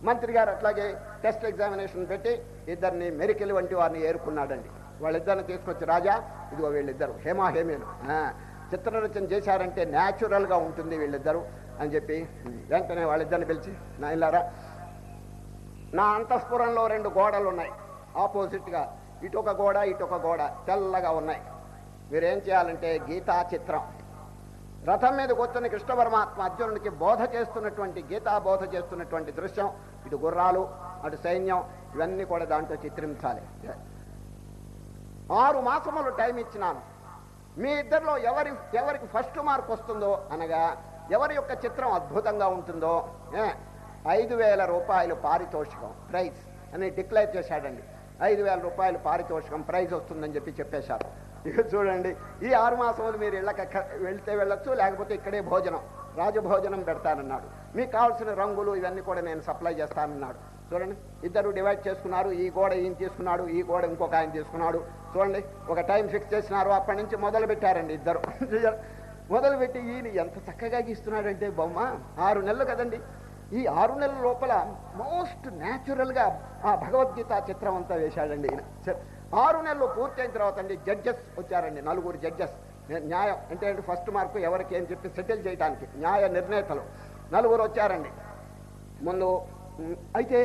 Speaker 1: మంత్రి గారు అట్లాగే టెస్ట్ ఎగ్జామినేషన్ పెట్టి ఇద్దరిని మెరికెల్ వంటి వారిని ఏరుకున్నాడండి. వాళ్ళిద్దరిని తీసుకొచ్చి రాజా ఇదిగో వీళ్ళిద్దరు హేమాహేమీలు. చిత్రరచన చేశారంటే న్యాచురల్గా ఉంటుంది వీళ్ళిద్దరు అని చెప్పి వెంటనే వాళ్ళిద్దరిని పిలిచి నా ఇల్లారా నా అంతఃపురంలో రెండు గోడలు ఉన్నాయి ఆపోజిట్గా ఇటు ఒక గోడ ఇటు ఒక గోడ తెల్లగా ఉన్నాయి. మీరేం చేయాలంటే గీతా చిత్రం. రథం మీద వచ్చిన కృష్ణ పరమాత్మ అర్జునుడికి బోధ చేస్తున్నటువంటి గీతా బోధ చేస్తున్నటువంటి దృశ్యం. ఇటు గుర్రాలు అటు సైన్యం ఇవన్నీ కూడా దాంట్లో చిత్రించాలి. ఆరు మాసములు టైం ఇచ్చినాను. మీ ఇద్దరిలో ఎవరి ఎవరికి ఫస్ట్ మార్క్ వస్తుందో అనగా ఎవరి యొక్క చిత్రం అద్భుతంగా ఉంటుందో ఐదు వేల రూపాయలు పారితోషికం ప్రైజ్. అని డిక్లేర్ చేశాడండి. ఐదు వేల రూపాయలు పారితోషికం ప్రైజ్ వస్తుందని చెప్పి చెప్పేశారు. ఇక చూడండి ఈ ఆరు మాసములు మీరు ఇళ్ళక వెళ్తే వెళ్ళొచ్చు లేకపోతే ఇక్కడే భోజనం రాజభోజనం పెడతానన్నాడు. మీకు కావాల్సిన రంగులు ఇవన్నీ కూడా నేను సప్లై చేస్తానన్నాడు. చూడండి ఇద్దరు డివైడ్ చేసుకున్నారు ఈ గోడ ఈయన తీసుకున్నాడు ఈ గోడ ఇంకొక ఆయన తీసుకున్నాడు. చూడండి ఒక టైం ఫిక్స్ చేసినారు అప్పటి నుంచి మొదలు పెట్టారండి ఇద్దరు. మొదలుపెట్టి ఈయన ఎంత చక్కగా గీస్తున్నాడంటే బొమ్మ ఆరు నెలలు కదండి. ఈ ఆరు నెలల లోపల మోస్ట్ న్యాచురల్గా ఆ భగవద్గీత చిత్రం అంతా వేశాడండి ఈయన. ఆరు నెలలు పూర్తయిన తర్వాత అండి జడ్జెస్ వచ్చారండి నలుగురు జడ్జెస్ న్యాయం అంటే ఫస్ట్ మార్కు ఎవరికి ఏం చెప్పి సెటిల్ చేయడానికి న్యాయ నిర్ణేతలు నలుగురు వచ్చారండి. ముందు అయితే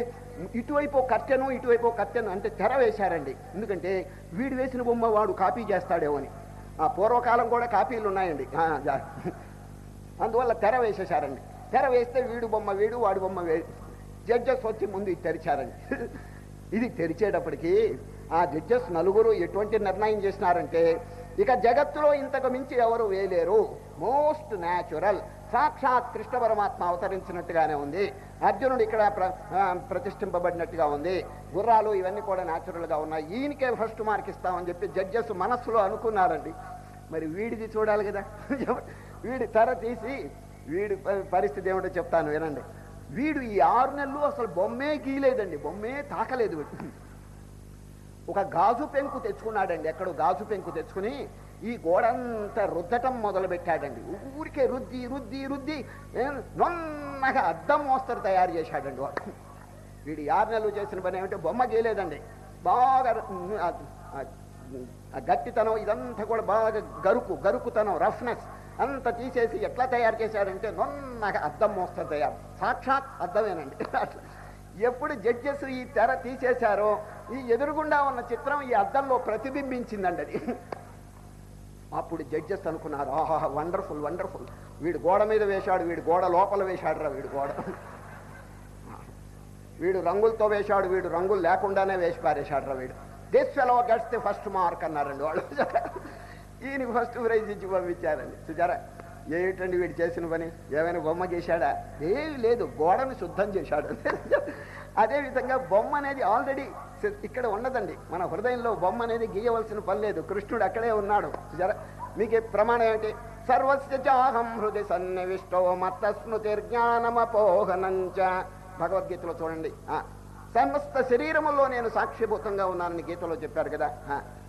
Speaker 1: ఇటువైపు కర్తెను ఇటువైపు కర్తెను అంటే తెర వేశారండి. ఎందుకంటే వీడు వేసిన బొమ్మ వాడు కాపీ చేస్తాడేమో అని. ఆ పూర్వకాలం కూడా కాపీలు ఉన్నాయండి. అందువల్ల తెర వేసేశారండి. తెర వేస్తే వీడు బొమ్మ వీడు వాడి బొమ్మ జడ్జెస్ వచ్చి ముందు ఇది తెరిచారండి. ఇది తెరిచేటప్పటికి ఆ జడ్జెస్ నలుగురు ఎటువంటి నిర్ణయం చేసినారంటే ఇక జగత్తులో ఇంతకు మించి ఎవరు వేయలేరు. మోస్ట్ న్యాచురల్ సాక్షాత్ కృష్ణ పరమాత్మ అవతరించినట్టుగానే ఉంది. అర్జునుడు ఇక్కడ ప్ర ప్రతిష్ఠింపబడినట్టుగా ఉంది. గుర్రాలు ఇవన్నీ కూడా న్యాచురల్గా ఉన్నాయి. ఈయనకే ఫస్ట్ మార్క్ ఇస్తామని చెప్పి జడ్జెస్ మనస్సులో అనుకున్నారండి. మరి వీడిది చూడాలి కదా. వీడి తెర తీసి వీడి పరిస్థితి ఏమిటో చెప్తాను వినండి. వీడు ఈ ఆరు నెలలు అసలు బొమ్మే గీయలేదండి బొమ్మే తాకలేదు వీడు. ఒక గాజు పెంకు తెచ్చుకున్నాడండి ఎక్కడో గాజు పెంకు తెచ్చుకుని ఈ గోడంతా రుద్దటం మొదలు పెట్టాడండి ఊరికే రుద్ది రుద్ది రుద్ది నొన్నగా అద్దం మోస్తరు తయారు చేశాడండి వాడు. వీడు ఆరు నెలలు చేసిన పని ఏమంటే బొమ్మ గీయలేదండి. బాగా గట్టితనం ఇదంతా కూడా బాగా గరుకు గరుకుతనం రఫ్నెస్. అంత తీసేసి ఎట్లా తయారు చేశాడంటే నొన్నగా అద్దం మోస్తరు తయారు. సాక్షాత్ అద్దమేనండి. ఎప్పుడు జడ్జెస్ ఈ తెర తీసేశారో ఈ ఎదురుగుండా ఉన్న చిత్రం ఈ అద్దంలో ప్రతిబింబించిందండి అది. అప్పుడు జడ్జెస్ అనుకున్నారు ఆహా వండర్ఫుల్ వండర్ఫుల్ వీడు గోడ మీద వేశాడు వీడు గోడ లోపల వేశాడు రా వీడు గోడ. వీడు రంగులతో వేశాడు వీడు రంగులు లేకుండానే వేసి పారేశాడు రా వీడు. This fellow gets the first mark అన్నారండి వాళ్ళు. ఈయనకి ఫస్ట్ ప్రైజ్ ఇచ్చి పంపించారండి. చూచారా ఏమిటండి వీడు చేసిన పని? ఏమైనా బొమ్మ చేశాడా? ఏమి లేదు గోడని శుద్ధం చేశాడు. అదేవిధంగా బొమ్మ అనేది ఆల్రెడీ ఇక్కడ ఉన్నదండి. మన హృదయంలో బొమ్మ అనేది గీయవలసిన పని లేదు. కృష్ణుడు అక్కడే ఉన్నాడు. చూచారా మీకు ప్రమాణం ఏమిటి? సర్వస్య చాహం హృదయ సన్నివిష్టో మత్త స్మృతిర్జ్ఞానమపోహనంచ. భగవద్గీతలో చూడండి. సమస్త శరీరములో నేను సాక్షిభూతంగా ఉన్నానని గీతలో చెప్పారు కదా.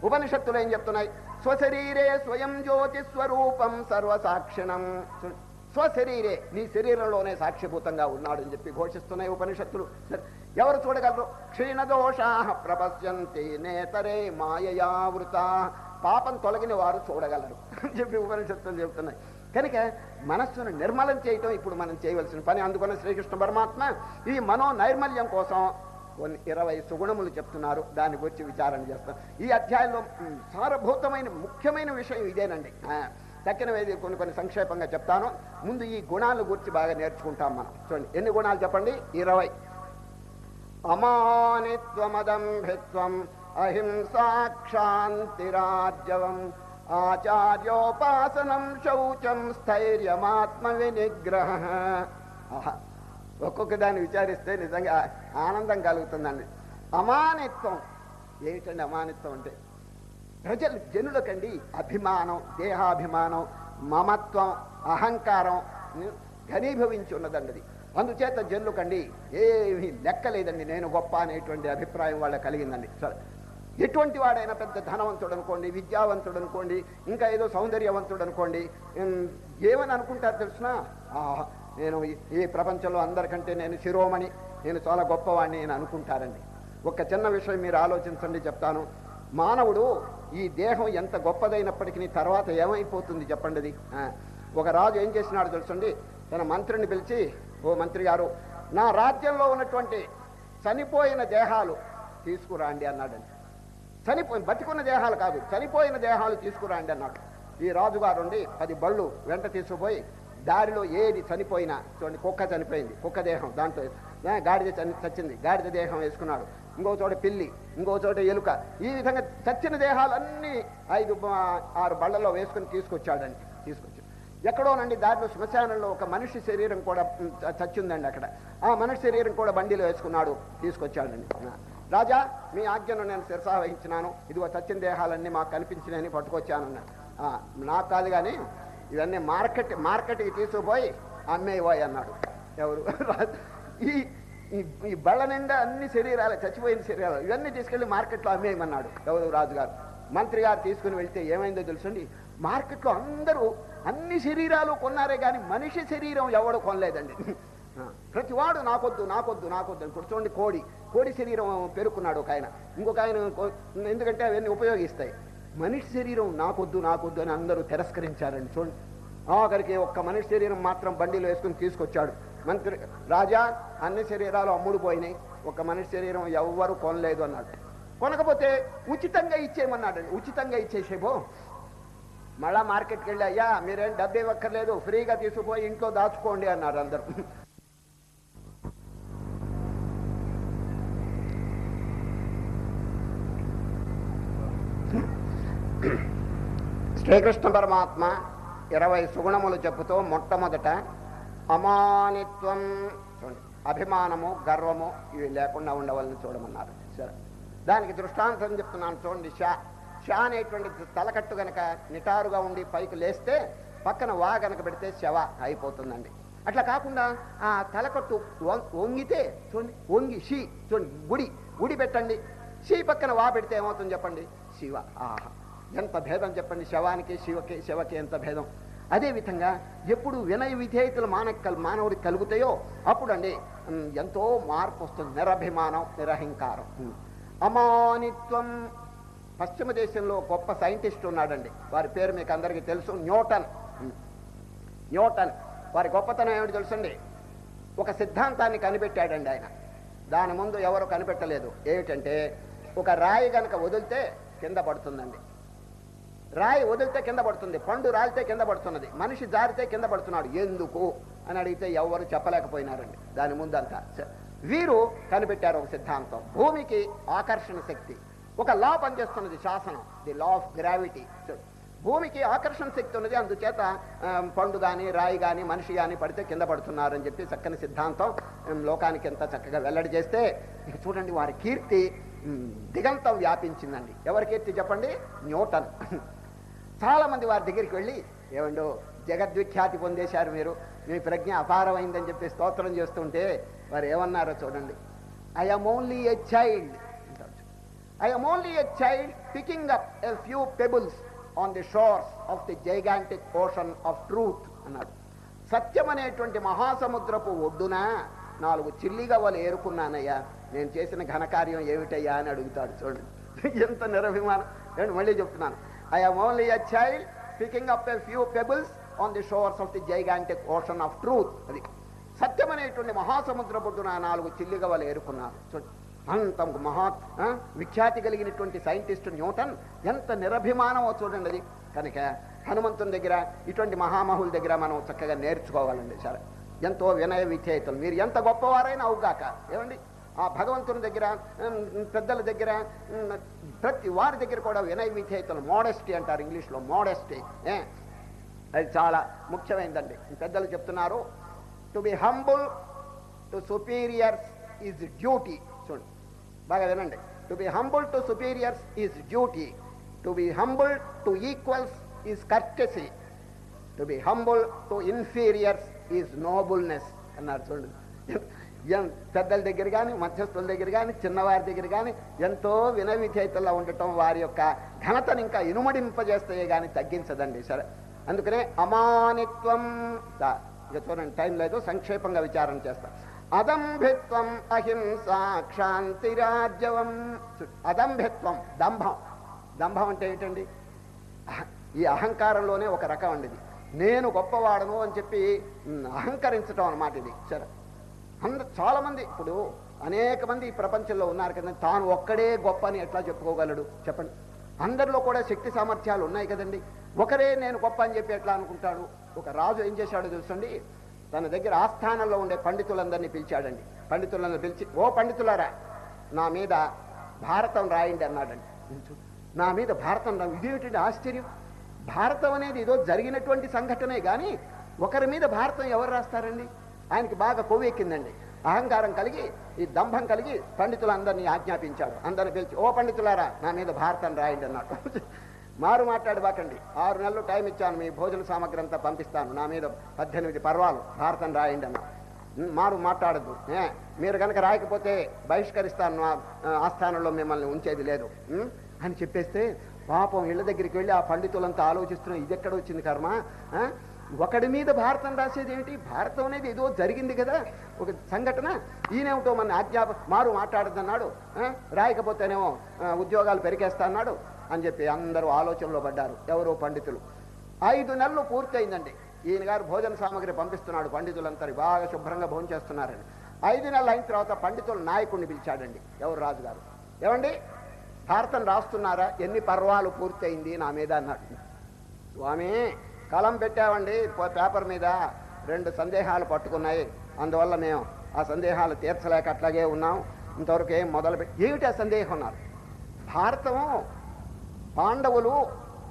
Speaker 1: ఉపనిషత్తులు ఏం చెప్తున్నాయి? స్వశరీరే స్వయం జ్యోతి స్వరూపం సర్వసాక్షిణం. స్వశరీరే నీ శరీరంలోనే సాక్షిభూతంగా ఉన్నాడు అని చెప్పి ఘోషిస్తున్నాయి ఉపనిషత్తులు. ఎవరు చూడగలరు? క్షీణదోషా ప్రపశ్యంతి నేతరే మాయయావృత పాపం తొలగిన వారు చూడగలరు అని చెప్పి ఉపనిషత్తులు చెబుతున్నాయి కనుక మనస్సును నిర్మలం చేయటం ఇప్పుడు మనం చేయవలసిన పని. అందుకున్న శ్రీకృష్ణ పరమాత్మ ఈ మనో నైర్మల్యం కోసం కొన్ని ఇరవై సుగుణములు చెప్తున్నారు. దాని గురించి విచారణ చేస్తాం ఈ అధ్యాయంలో సారభూతమైన ముఖ్యమైన విషయం ఇదేనండి. తక్కినవి కొన్ని కొన్ని సంక్షేపంగా చెప్తాను. ముందు ఈ గుణాల గురించి బాగా నేర్చుకుంటాం మనం. చూడండి ఎన్ని గుణాలు చెప్పండి? ఇరవై. అమానిత్వమదంభిత్వం అహింసాక్షాంతిరాజ్యవం ఆచార్యోపాసనం శౌచం స్థైర్యమాత్మ వినిగ్రహ ఒక్కొక్క దాన్ని విచారిస్తే నిజంగా ఆనందం కలుగుతుందండి. అమానిత్వం. ఏమిటండి అమానిత్వం అంటే? ప్రజలు జనులకండి అభిమానం దేహాభిమానం మమత్వం అహంకారం ఘనీభవించి ఉన్నదండి అది. అందుచేత జనులకండి ఏమీ లెక్కలేదండి. నేను గొప్ప అనేటువంటి అభిప్రాయం వాళ్ళ కలిగిందండి. సరే. ఎటువంటి వాడైనా పెద్ద ధనవంతుడు అనుకోండి విద్యావంతుడు అనుకోండి ఇంకా ఏదో సౌందర్యవంతుడు అనుకోండి ఏమని అనుకుంటారు తెలిసిన? నేను ఈ- ప్రపంచంలో అందరికంటే నేను శిరోమణి. నేను చాలా గొప్పవాడిని నేను అనుకుంటారండి. ఒక చిన్న విషయం మీరు ఆలోచించండి చెప్తాను. మానవుడు ఈ దేహం ఎంత గొప్పదైనప్పటికీ తర్వాత ఏమైపోతుంది చెప్పండి అది? ఒక రాజు ఏం చేసినాడు తెలుసండి? తన మంత్రిని పిలిచి ఓ మంత్రి గారు నా రాజ్యంలో ఉన్నటువంటి చనిపోయిన దేహాలు తీసుకురాండి అన్నాడండి. చనిపోయి బతికున్న దేహాలు కాదు చనిపోయిన దేహాలు తీసుకురాండి అన్నాడు. ఈ రాజుగారు ఉండి పది బళ్ళు వెంట తీసుకుపోయి దారిలో ఏది చనిపోయినా చూడండి కుక్క చనిపోయింది కుక్క దేహం దాంట్లో గాడిద చచ్చింది గాడిద దేహం వేసుకున్నాడు ఇంకో చోట పిల్లి ఇంకో చోట ఎలుక. ఈ విధంగా చచ్చిన దేహాలన్నీ ఐదు ఆరు బళ్ళలో వేసుకుని తీసుకొచ్చాడండి తీసుకొచ్చాడు. ఎక్కడోనండి దారిలో శ్మశానంలో ఒక మనిషి శరీరం కూడా చచ్చిందండి అక్కడ. ఆ మనిషి శరీరం కూడా బండిలో వేసుకున్నాడు తీసుకొచ్చాడండి. ఆ, రాజా మీ ఆజ్ఞను నేను శిరసా వహించినాను. ఇదిగో చచ్చిన దేహాలన్నీ మాకు కనిపించినని పట్టుకొచ్చాను "ఆ, నాకు కాదు కానీ ఇవన్నీ మార్కెట్ మార్కెట్కి తీసుకుపోయి అమ్మేవాయి అన్నాడు. ఎవరు? ఈ ఈ- బళ్ళ నిండా అన్ని శరీరాలు చచ్చిపోయిన శరీరాలు ఇవన్నీ తీసుకెళ్ళి మార్కెట్లో అమ్మేయమన్నాడు ఎవరు రాజుగారు. మంత్రి గారు తీసుకుని వెళ్తే ఏమైందో తెలుసండి? మార్కెట్లో అందరూ అన్ని శరీరాలు కొన్నారే కానీ మనిషి శరీరం ఎవడు కొనలేదండి. ప్రతి ప్రతివాడు నాకొద్దు నాకొద్దు నాకొద్దు అని కోడి కోడి శరీరం పేరుకున్నాడు ఒక ఆయన. ఇంకొక ఆయన ఎందుకంటే అవన్నీ ఉపయోగిస్తాయి. మనిషి శరీరం నాకొద్దు నాకొద్దు అని అందరూ తిరస్కరించారండి. చూడండి. ఆఖరికి ఒక్క మనిషి శరీరం మాత్రం బండిలో వేసుకుని తీసుకొచ్చాడు. మంత్రి రాజా అన్ని శరీరాలు అమ్ముడు పోయినాయి. ఒక మనిషి శరీరం ఎవ్వరు కొనలేదు అన్నాడు. కొనకపోతే ఉచితంగా ఇచ్చేయమన్నాడు ఉచితంగా ఇచ్చేసేబో మళ్ళా మార్కెట్కి వెళ్ళి అయ్యా మీరేం డబ్బు ఇవ్వక్కర్లేదు. ఫ్రీగా తీసుకుపోయి ఇంట్లో దాచుకోండి అన్నారు అందరూ. శ్రీకృష్ణ పరమాత్మ ఇరవై సుగుణములు చెప్పుతూ మొట్టమొదట అమానిత్వం చూడండి అభిమానము గర్వము ఇవి లేకుండా ఉండవాలని చూడమన్నారు. సరే. దానికి దృష్టాంతం చెప్తున్నాను చూడండి షా షా అనేటువంటి తలకట్టు గనక నిటారుగా ఉండి పైకి లేస్తే పక్కన వా గనక పెడితే శవ అయిపోతుందండి. అట్లా కాకుండా ఆ తలకట్టు వం- వంగితే చూడండి వంగి షీ చూడండి గుడి గుడి పెట్టండి. షీ పక్కన వా పెడితే ఏమవుతుంది చెప్పండి? శివ. ఆహా. ఎంత భేదం చెప్పండి శవానికి శివకి శివకి ఎంత భేదం? అదే విధంగా ఎప్పుడు వినయ విధేయతలు మాన మానవుడికి కలుగుతాయో అప్పుడండి ఎంతో మార్పు వస్తుంది. నిరభిమానం నిరహంకారం. అమానిత్వం. పశ్చిమ దేశంలో గొప్ప సైంటిస్ట్ ఉన్నాడండి. వారి పేరు మీకు అందరికీ తెలుసు న్యూటన్. న్యూటన్. వారి గొప్పతనం ఏమిటి తెలుసండి? ఒక సిద్ధాంతాన్ని కనిపెట్టాడండి ఆయన. దాని ముందు ఎవరు కనిపెట్టలేదు. ఏమిటంటే ఒక రాయి గనక వదిలితే కింద పడుతుందండి. రాయి వదిలితే కింద పడుతుంది పండు రాలితే కింద పడుతున్నది మనిషి జారితే కింద పడుతున్నాడు. ఎందుకు? అని అడిగితే ఎవరు చెప్పలేకపోయినారండి. దాని ముందంతా వీరు కనిపెట్టారు ఒక సిద్ధాంతం. భూమికి ఆకర్షణ శక్తి. ఒక లా పనిచేస్తున్నది శాసనం ది లా ఆఫ్ గ్రావిటీ. భూమికి ఆకర్షణ శక్తి ఉన్నది అందుచేత పండు కానీ రాయి కానీ మనిషి కానీ పడితే కింద పడుతున్నారని చెప్పి చక్కని సిద్ధాంతం లోకానికి ఎంత చక్కగా వెల్లడి చేస్తే ఇక చూడండి వారి కీర్తి దిగంతం వ్యాపించిందండి. ఎవరి కీర్తి చెప్పండి? న్యూటన్. చాలా మంది వారి దగ్గరికి వెళ్ళి ఏమండో జగద్విఖ్యాతి పొందేశారు మీరు. మీ ప్రజ్ఞ అపారమైందని చెప్పి స్తోత్రం చేస్తుంటే వారు ఏమన్నారో చూడండి. I only a child I only a child picking up a few pebbles on the shores of the gigantic ocean of truth అన్నాడు. సత్యం అనేటువంటి మహాసముద్రపు ఒడ్డున? నాలుగు చిల్లిగా వాళ్ళు ఏరుకున్నానయ్యా. నేను చేసిన ఘనకార్యం ఏమిటయ్యా? అని అడుగుతాడు చూడండి. ఎంత నిరభిమానం. నేను మళ్ళీ చెప్తున్నాను. I am only a child picking up a few pebbles on the shores of the gigantic ocean of truth. అది సత్యం అనేటువంటి మహాసముద్ర పొడ్డున నాలుగు చిల్లిగా వాళ్ళు ఏరుకున్నారు. చూడండి అంత మహా విఖ్యాతి కలిగినటువంటి సైంటిస్ట్ న్యూటన్ ఎంత నిరభిమానమో చూడండి అది. కనుక హనుమంతుని దగ్గర ఇటువంటి మహామహుల దగ్గర మనం చక్కగా నేర్చుకోవాలండి సరే. ఎంతో వినయ విధేయతలు. మీరు ఎంత గొప్పవారైనా అవుగాక. ఏమండి? ఆ భగవంతుని దగ్గర పెద్దల దగ్గర ప్రతి వారి దగ్గర కూడా వినయ విధేయతలు మోడెస్టీ అంటారు ఇంగ్లీష్లో మోడెస్టీ అది చాలా ముఖ్యమైనదండి పెద్దలు చెప్తున్నారు to be humble to superiors is duty చూడండి బాగా వినండి. To be humble to superiors is duty to be humble to equals is courtesy to be humble to inferiors is nobleness అన్నారు చూడండి. పెద్దల దగ్గర కానీ మధ్యస్థుల దగ్గర కానీ చిన్నవారి దగ్గర కానీ ఎంతో వినవిధేతల్లో ఉండటం వారి యొక్క ఘనతను ఇంకా ఇనుమడింపజేస్తాయే కానీ తగ్గించదండి. సరే? అందుకనే అమానిత్వం ఇక చూడండి టైం లేదు సంక్షేపంగా విచారణ చేస్తా. అదంభిత్వం అహింస క్షాంతిరాజ్యవం అదంభిత్వం దంభం. దంభం అంటే ఏంటండి? ఈ అహంకారంలోనే ఒక రకం అండి ఇది. నేను గొప్పవాడను అని చెప్పి అహంకరించటం అహంకరించడం అన్నమాట ఇది. సరే? అందరు చాలా మంది. ఇప్పుడు అనేక మంది ఈ ప్రపంచంలో ఉన్నారు కదా తాను ఒక్కడే గొప్ప అని ఎట్లా చెప్పుకోగలడు? చెప్పండి. అందరిలో కూడా శక్తి సామర్థ్యాలు ఉన్నాయి కదండి. ఒకరే నేను గొప్ప అని చెప్పి ఎట్లా అనుకుంటాడు? ఒక రాజు ఏం చేశాడో తెలుసండి? తన దగ్గర ఆస్థానంలో ఉండే పండితులందరినీ పిలిచాడండి. పండితులందరూ పిలిచి ఓ పండితులారా నా మీద భారతం రాయండి అన్నాడండి. నా మీద భారతం రా ఇదేమిటండి ఆశ్చర్యం? భారతం అనేది ఏదో జరిగినటువంటి సంఘటనే కానీ ఒకరి మీద భారతం ఎవరు రాస్తారండి? ఆయనకి బాగా కొవ్వెక్కిందండి అహంకారం కలిగి ఈ దంభం కలిగి పండితులందరినీ ఆజ్ఞాపించాడు. అందరిని పిలిచి ఓ పండితులారా నా మీద భారతం రాయండి అన్నాడు. మారు మాట్లాడబాకండి ఆరు నెలలు టైం ఇచ్చాను మీ భోజన సామగ్రి అంతా పంపిస్తాను. నా మీద పద్దెనిమిది పర్వాలు భారతం రాయండి అన్న మారు మాట్లాడద్దు. మీరు కనుక రాయకపోతే బహిష్కరిస్తాను. ఆ, ఆస్థానంలో మిమ్మల్ని ఉంచేది లేదు. అని చెప్పేస్తే పాపం ఇళ్ళ దగ్గరికి వెళ్ళి ఆ పండితులంతా ఆలోచిస్తున్నాం ఇది ఎక్కడ వచ్చింది కర్మ? ఒకడి మీద భారతం రాసేది ఏంటి భారతం అనేది ఏదో జరిగింది కదా. ఒక సంఘటన. ఈయనేమిటో మన ఆజ్ఞాప మారు మాట్లాడదన్నాడు రాయకపోతేనేమో ఉద్యోగాలు పెరికేస్తా అన్నాడు అని చెప్పి అందరూ ఆలోచనలో పడ్డారు. ఎవరో పండితులు. ఐదు నెలలు పూర్తయిందండి. ఈయన గారు భోజన సామాగ్రి పంపిస్తున్నాడు. పండితులంతా బాగా శుభ్రంగా భోజనం చేస్తున్నారని. ఐదు నెలలు అయిన తర్వాత పండితుల నాయకుడిని పిలిచాడండి. ఎవరు రాజుగారు ఏమండి? భారతం రాస్తున్నారా? ఎన్ని పర్వాలు పూర్తయింది నా మీద అన్నాడు. స్వామి కలం పెట్టామండి పేపర్ మీద రెండు సందేహాలు పట్టుకున్నాయి. అందువల్ల మేము ఆ సందేహాలు తీర్చలేక అట్లాగే ఉన్నాం. ఇంతవరకు ఏం మొదలు పెట్టి ఏమిటి ఆ సందేహం ఉన్నారు భారతం పాండవులు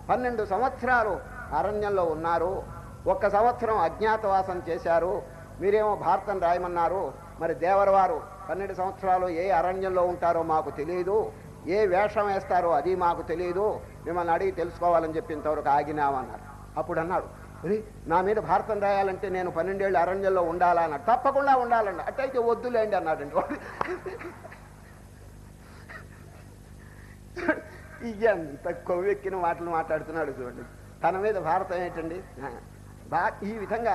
Speaker 1: పన్నెండు సంవత్సరాలు అరణ్యంలో ఉన్నారు. ఒక్క సంవత్సరం అజ్ఞాతవాసం చేశారు. మీరేమో భారతం రాయమన్నారు. మరి దేవరవారు పన్నెండు సంవత్సరాలు ఏ అరణ్యంలో ఉంటారో మాకు తెలియదు ఏ వేషం వేస్తారో అది మాకు తెలియదు మిమ్మల్ని అడిగి తెలుసుకోవాలని చెప్పి ఇంతవరకు ఆగినామన్నారు. అప్పుడు అన్నాడు నా మీద భారతం రాయాలంటే నేను పన్నెండేళ్ళు అరణ్యంలో ఉండాలా అన్నాడు. తప్పకుండా ఉండాలండి అట్టయితే వద్దులేండి అన్నాడండి. వాడు. ఎంత కొవ్వెక్కిన మాటలు మాట్లాడుతున్నాడు చూడండి. తన మీద భారతం ఏంటండి? బా ఈ విధంగా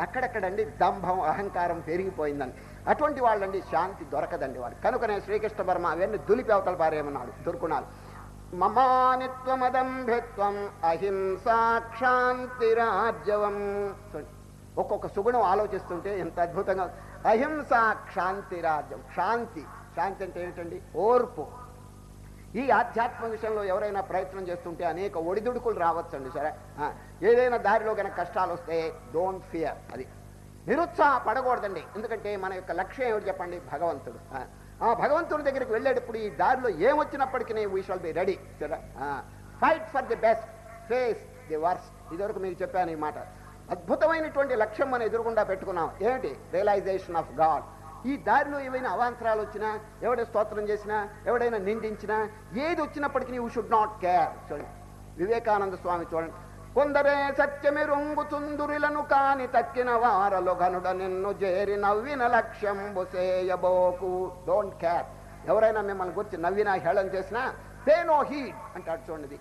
Speaker 1: అక్కడక్కడండి దంభం అహంకారం పెరిగిపోయిందండి. అటువంటి వాళ్ళండి శాంతి దొరకదండి వాడు కనుకనే శ్రీకృష్ణ వర్మ అవన్నీ దులిపి అవతల పారేమన్నాడు దుర్గుణాలు. మమానిత్వమదంభిత్వం అహింసాక్షాంతిరాజ్యవం. ఒక్కొక్క సుగుణం ఆలోచిస్తుంటే ఎంత అద్భుతంగా అహింసా క్షాంతి రాజ్యం శాంతి. శాంతి అంటే ఏమిటండి? ఓర్పు. ఈ ఆధ్యాత్మ విషయంలో ఎవరైనా ప్రయత్నం చేస్తుంటే అనేక ఒడిదుడుకులు రావచ్చండి సరే? ఏదైనా దారిలో కనుక కష్టాలు వస్తే డోంట్ ఫియర్ అది. నిరుత్సాహపడకూడదండి ఎందుకంటే మన యొక్క లక్ష్యం ఏమిటి చెప్పండి? భగవంతుడు. ఆ, భగవంతుని భగవంతుడి దగ్గరికి వెళ్ళేటప్పుడు ఈ దారిలో ఏమొచ్చినప్పటికీ we shall be ready fight for the best face the worst ఇదివరకు మీకు చెప్పాను ఈ మాట. అద్భుతమైనటువంటి లక్ష్యం మనం ఎదురుకుండా పెట్టుకున్నాం. ఏమిటి? రియలైజేషన్ ఆఫ్ గాడ్ ఈ దారిలో ఏవైనా అవాంతరాలు వచ్చినా ఎవడ స్తోత్రం చేసినా ఎవడైనా నిందించినా ఏది వచ్చినప్పటికీ యూ షుడ్ నాట్ కేర్ చూడండి. వివేకానంద స్వామి చూడండి. కొందరే సత్యమిరుంగుచుందురిలను కాని తక్కిన వారలు గనుడ నిన్ను చేరి నవ్విన లక్ష్యం బుసేయబోకు డోంట్ కేర్ ఎవరైనా మిమ్మల్ని గురించి నవ్వినా హేళన చేసినా పే నో హీట్ అంటాడు చూడండి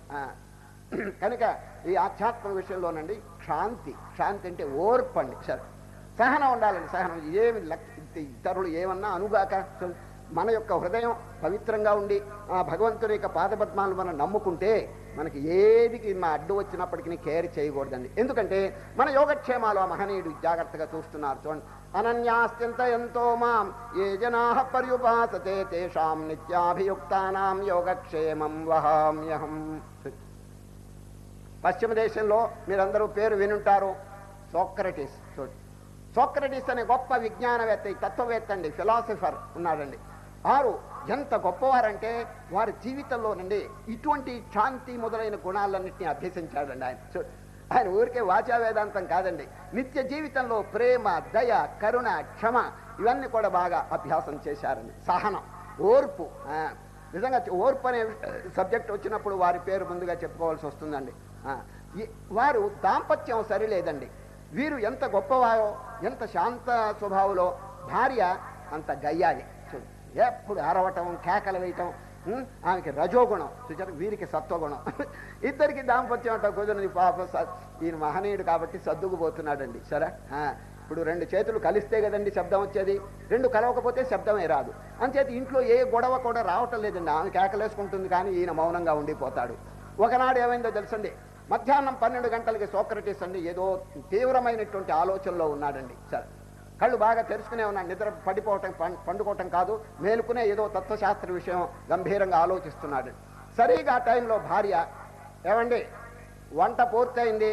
Speaker 1: కనుక ఈ ఆధ్యాత్మ విషయంలోనండి శాంతి శాంతి అంటే ఓర్పండి సరే. సహనం ఉండాలండి సహనం. ఏమి ఇతరులు ఏమన్నా అనుగాక మన యొక్క హృదయం పవిత్రంగా ఉండి ఆ భగవంతుని యొక్క పాదపద్మాలను మనం నమ్ముకుంటే మనకి ఏదికి మా అడ్డు వచ్చినప్పటికీ కేర్ చేయకూడదండి. ఎందుకంటే మన యోగక్షేమాలు ఆ మహనీయుడు జాగ్రత్తగా చూస్తున్నారు చూడండి. అనన్యాస్త్యంత ఎంతో మాం ఏ జనా పర్యుపాసతే తేషాం నిత్యాభియుక్తానాం యోగక్షేమం వహామ్యహం. పశ్చిమ దేశంలో మీరందరూ పేరు వినుంటారు సోక్రటిస్ చూడండి సోక్రటిస్ అనే గొప్ప విజ్ఞానవేత్త తత్వవేత్త అండి ఫిలాసఫర్ ఉన్నాడండి. ఆరు ఎంత గొప్పవారంటే వారి జీవితంలో నుండి ఇటువంటి శాంతి మొదలైన గుణాలన్నింటినీ అభ్యసించాడండి ఆయన. చూ- ఆయన ఊరికే వాచా వేదాంతం కాదండి. నిత్య జీవితంలో ప్రేమ దయ కరుణ క్షమ ఇవన్నీ కూడా బాగా అభ్యాసం చేశారండి. సహనం ఓర్పు. నిజంగా ఓర్పు అనే సబ్జెక్ట్ వచ్చినప్పుడు వారి పేరు ముందుగా చెప్పుకోవాల్సి వస్తుందండి. వారు దాంపత్యం సరిలేదండి. వీరు ఎంత గొప్పవారో ఎంత శాంత స్వభావులో భార్య అంత గయ్యాలి. ఎప్పుడు అరవటం కేకలు వేయటం ఆమెకి రజోగుణం. చూచారు వీరికి సత్వగుణం. ఇద్దరికి దాంపత్యం అంట కుదరని పాప ఈయన మహనీయుడు కాబట్టి సర్దుకుపోతున్నాడండి. సరే? ఇప్పుడు రెండు చేతులు కలిస్తే కదండి శబ్దం వచ్చేది. రెండు కలవకపోతే శబ్దమే రాదు. అంచేత ఇంట్లో ఏ గొడవ కూడా రావటం లేదండి. ఆమె కేకలేసుకుంటుంది కానీ ఈయన మౌనంగా ఉండిపోతాడు. ఒకనాడు ఏమైందో తెలుసండి? మధ్యాహ్నం పన్నెండు గంటలకి సోక్రటీస్ అండి ఏదో తీవ్రమైనటువంటి ఆలోచనలో ఉన్నాడండి. సరే. కళ్ళు బాగా తెరుచుకునే ఉన్నాడు నిద్ర పడిపోవటం పండుకోవటం కాదు. మేలుకునే ఏదో తత్వశాస్త్ర విషయం గంభీరంగా ఆలోచిస్తున్నాడు. సరిగా టైంలో భార్య ఏమండి వంట పూర్తయింది.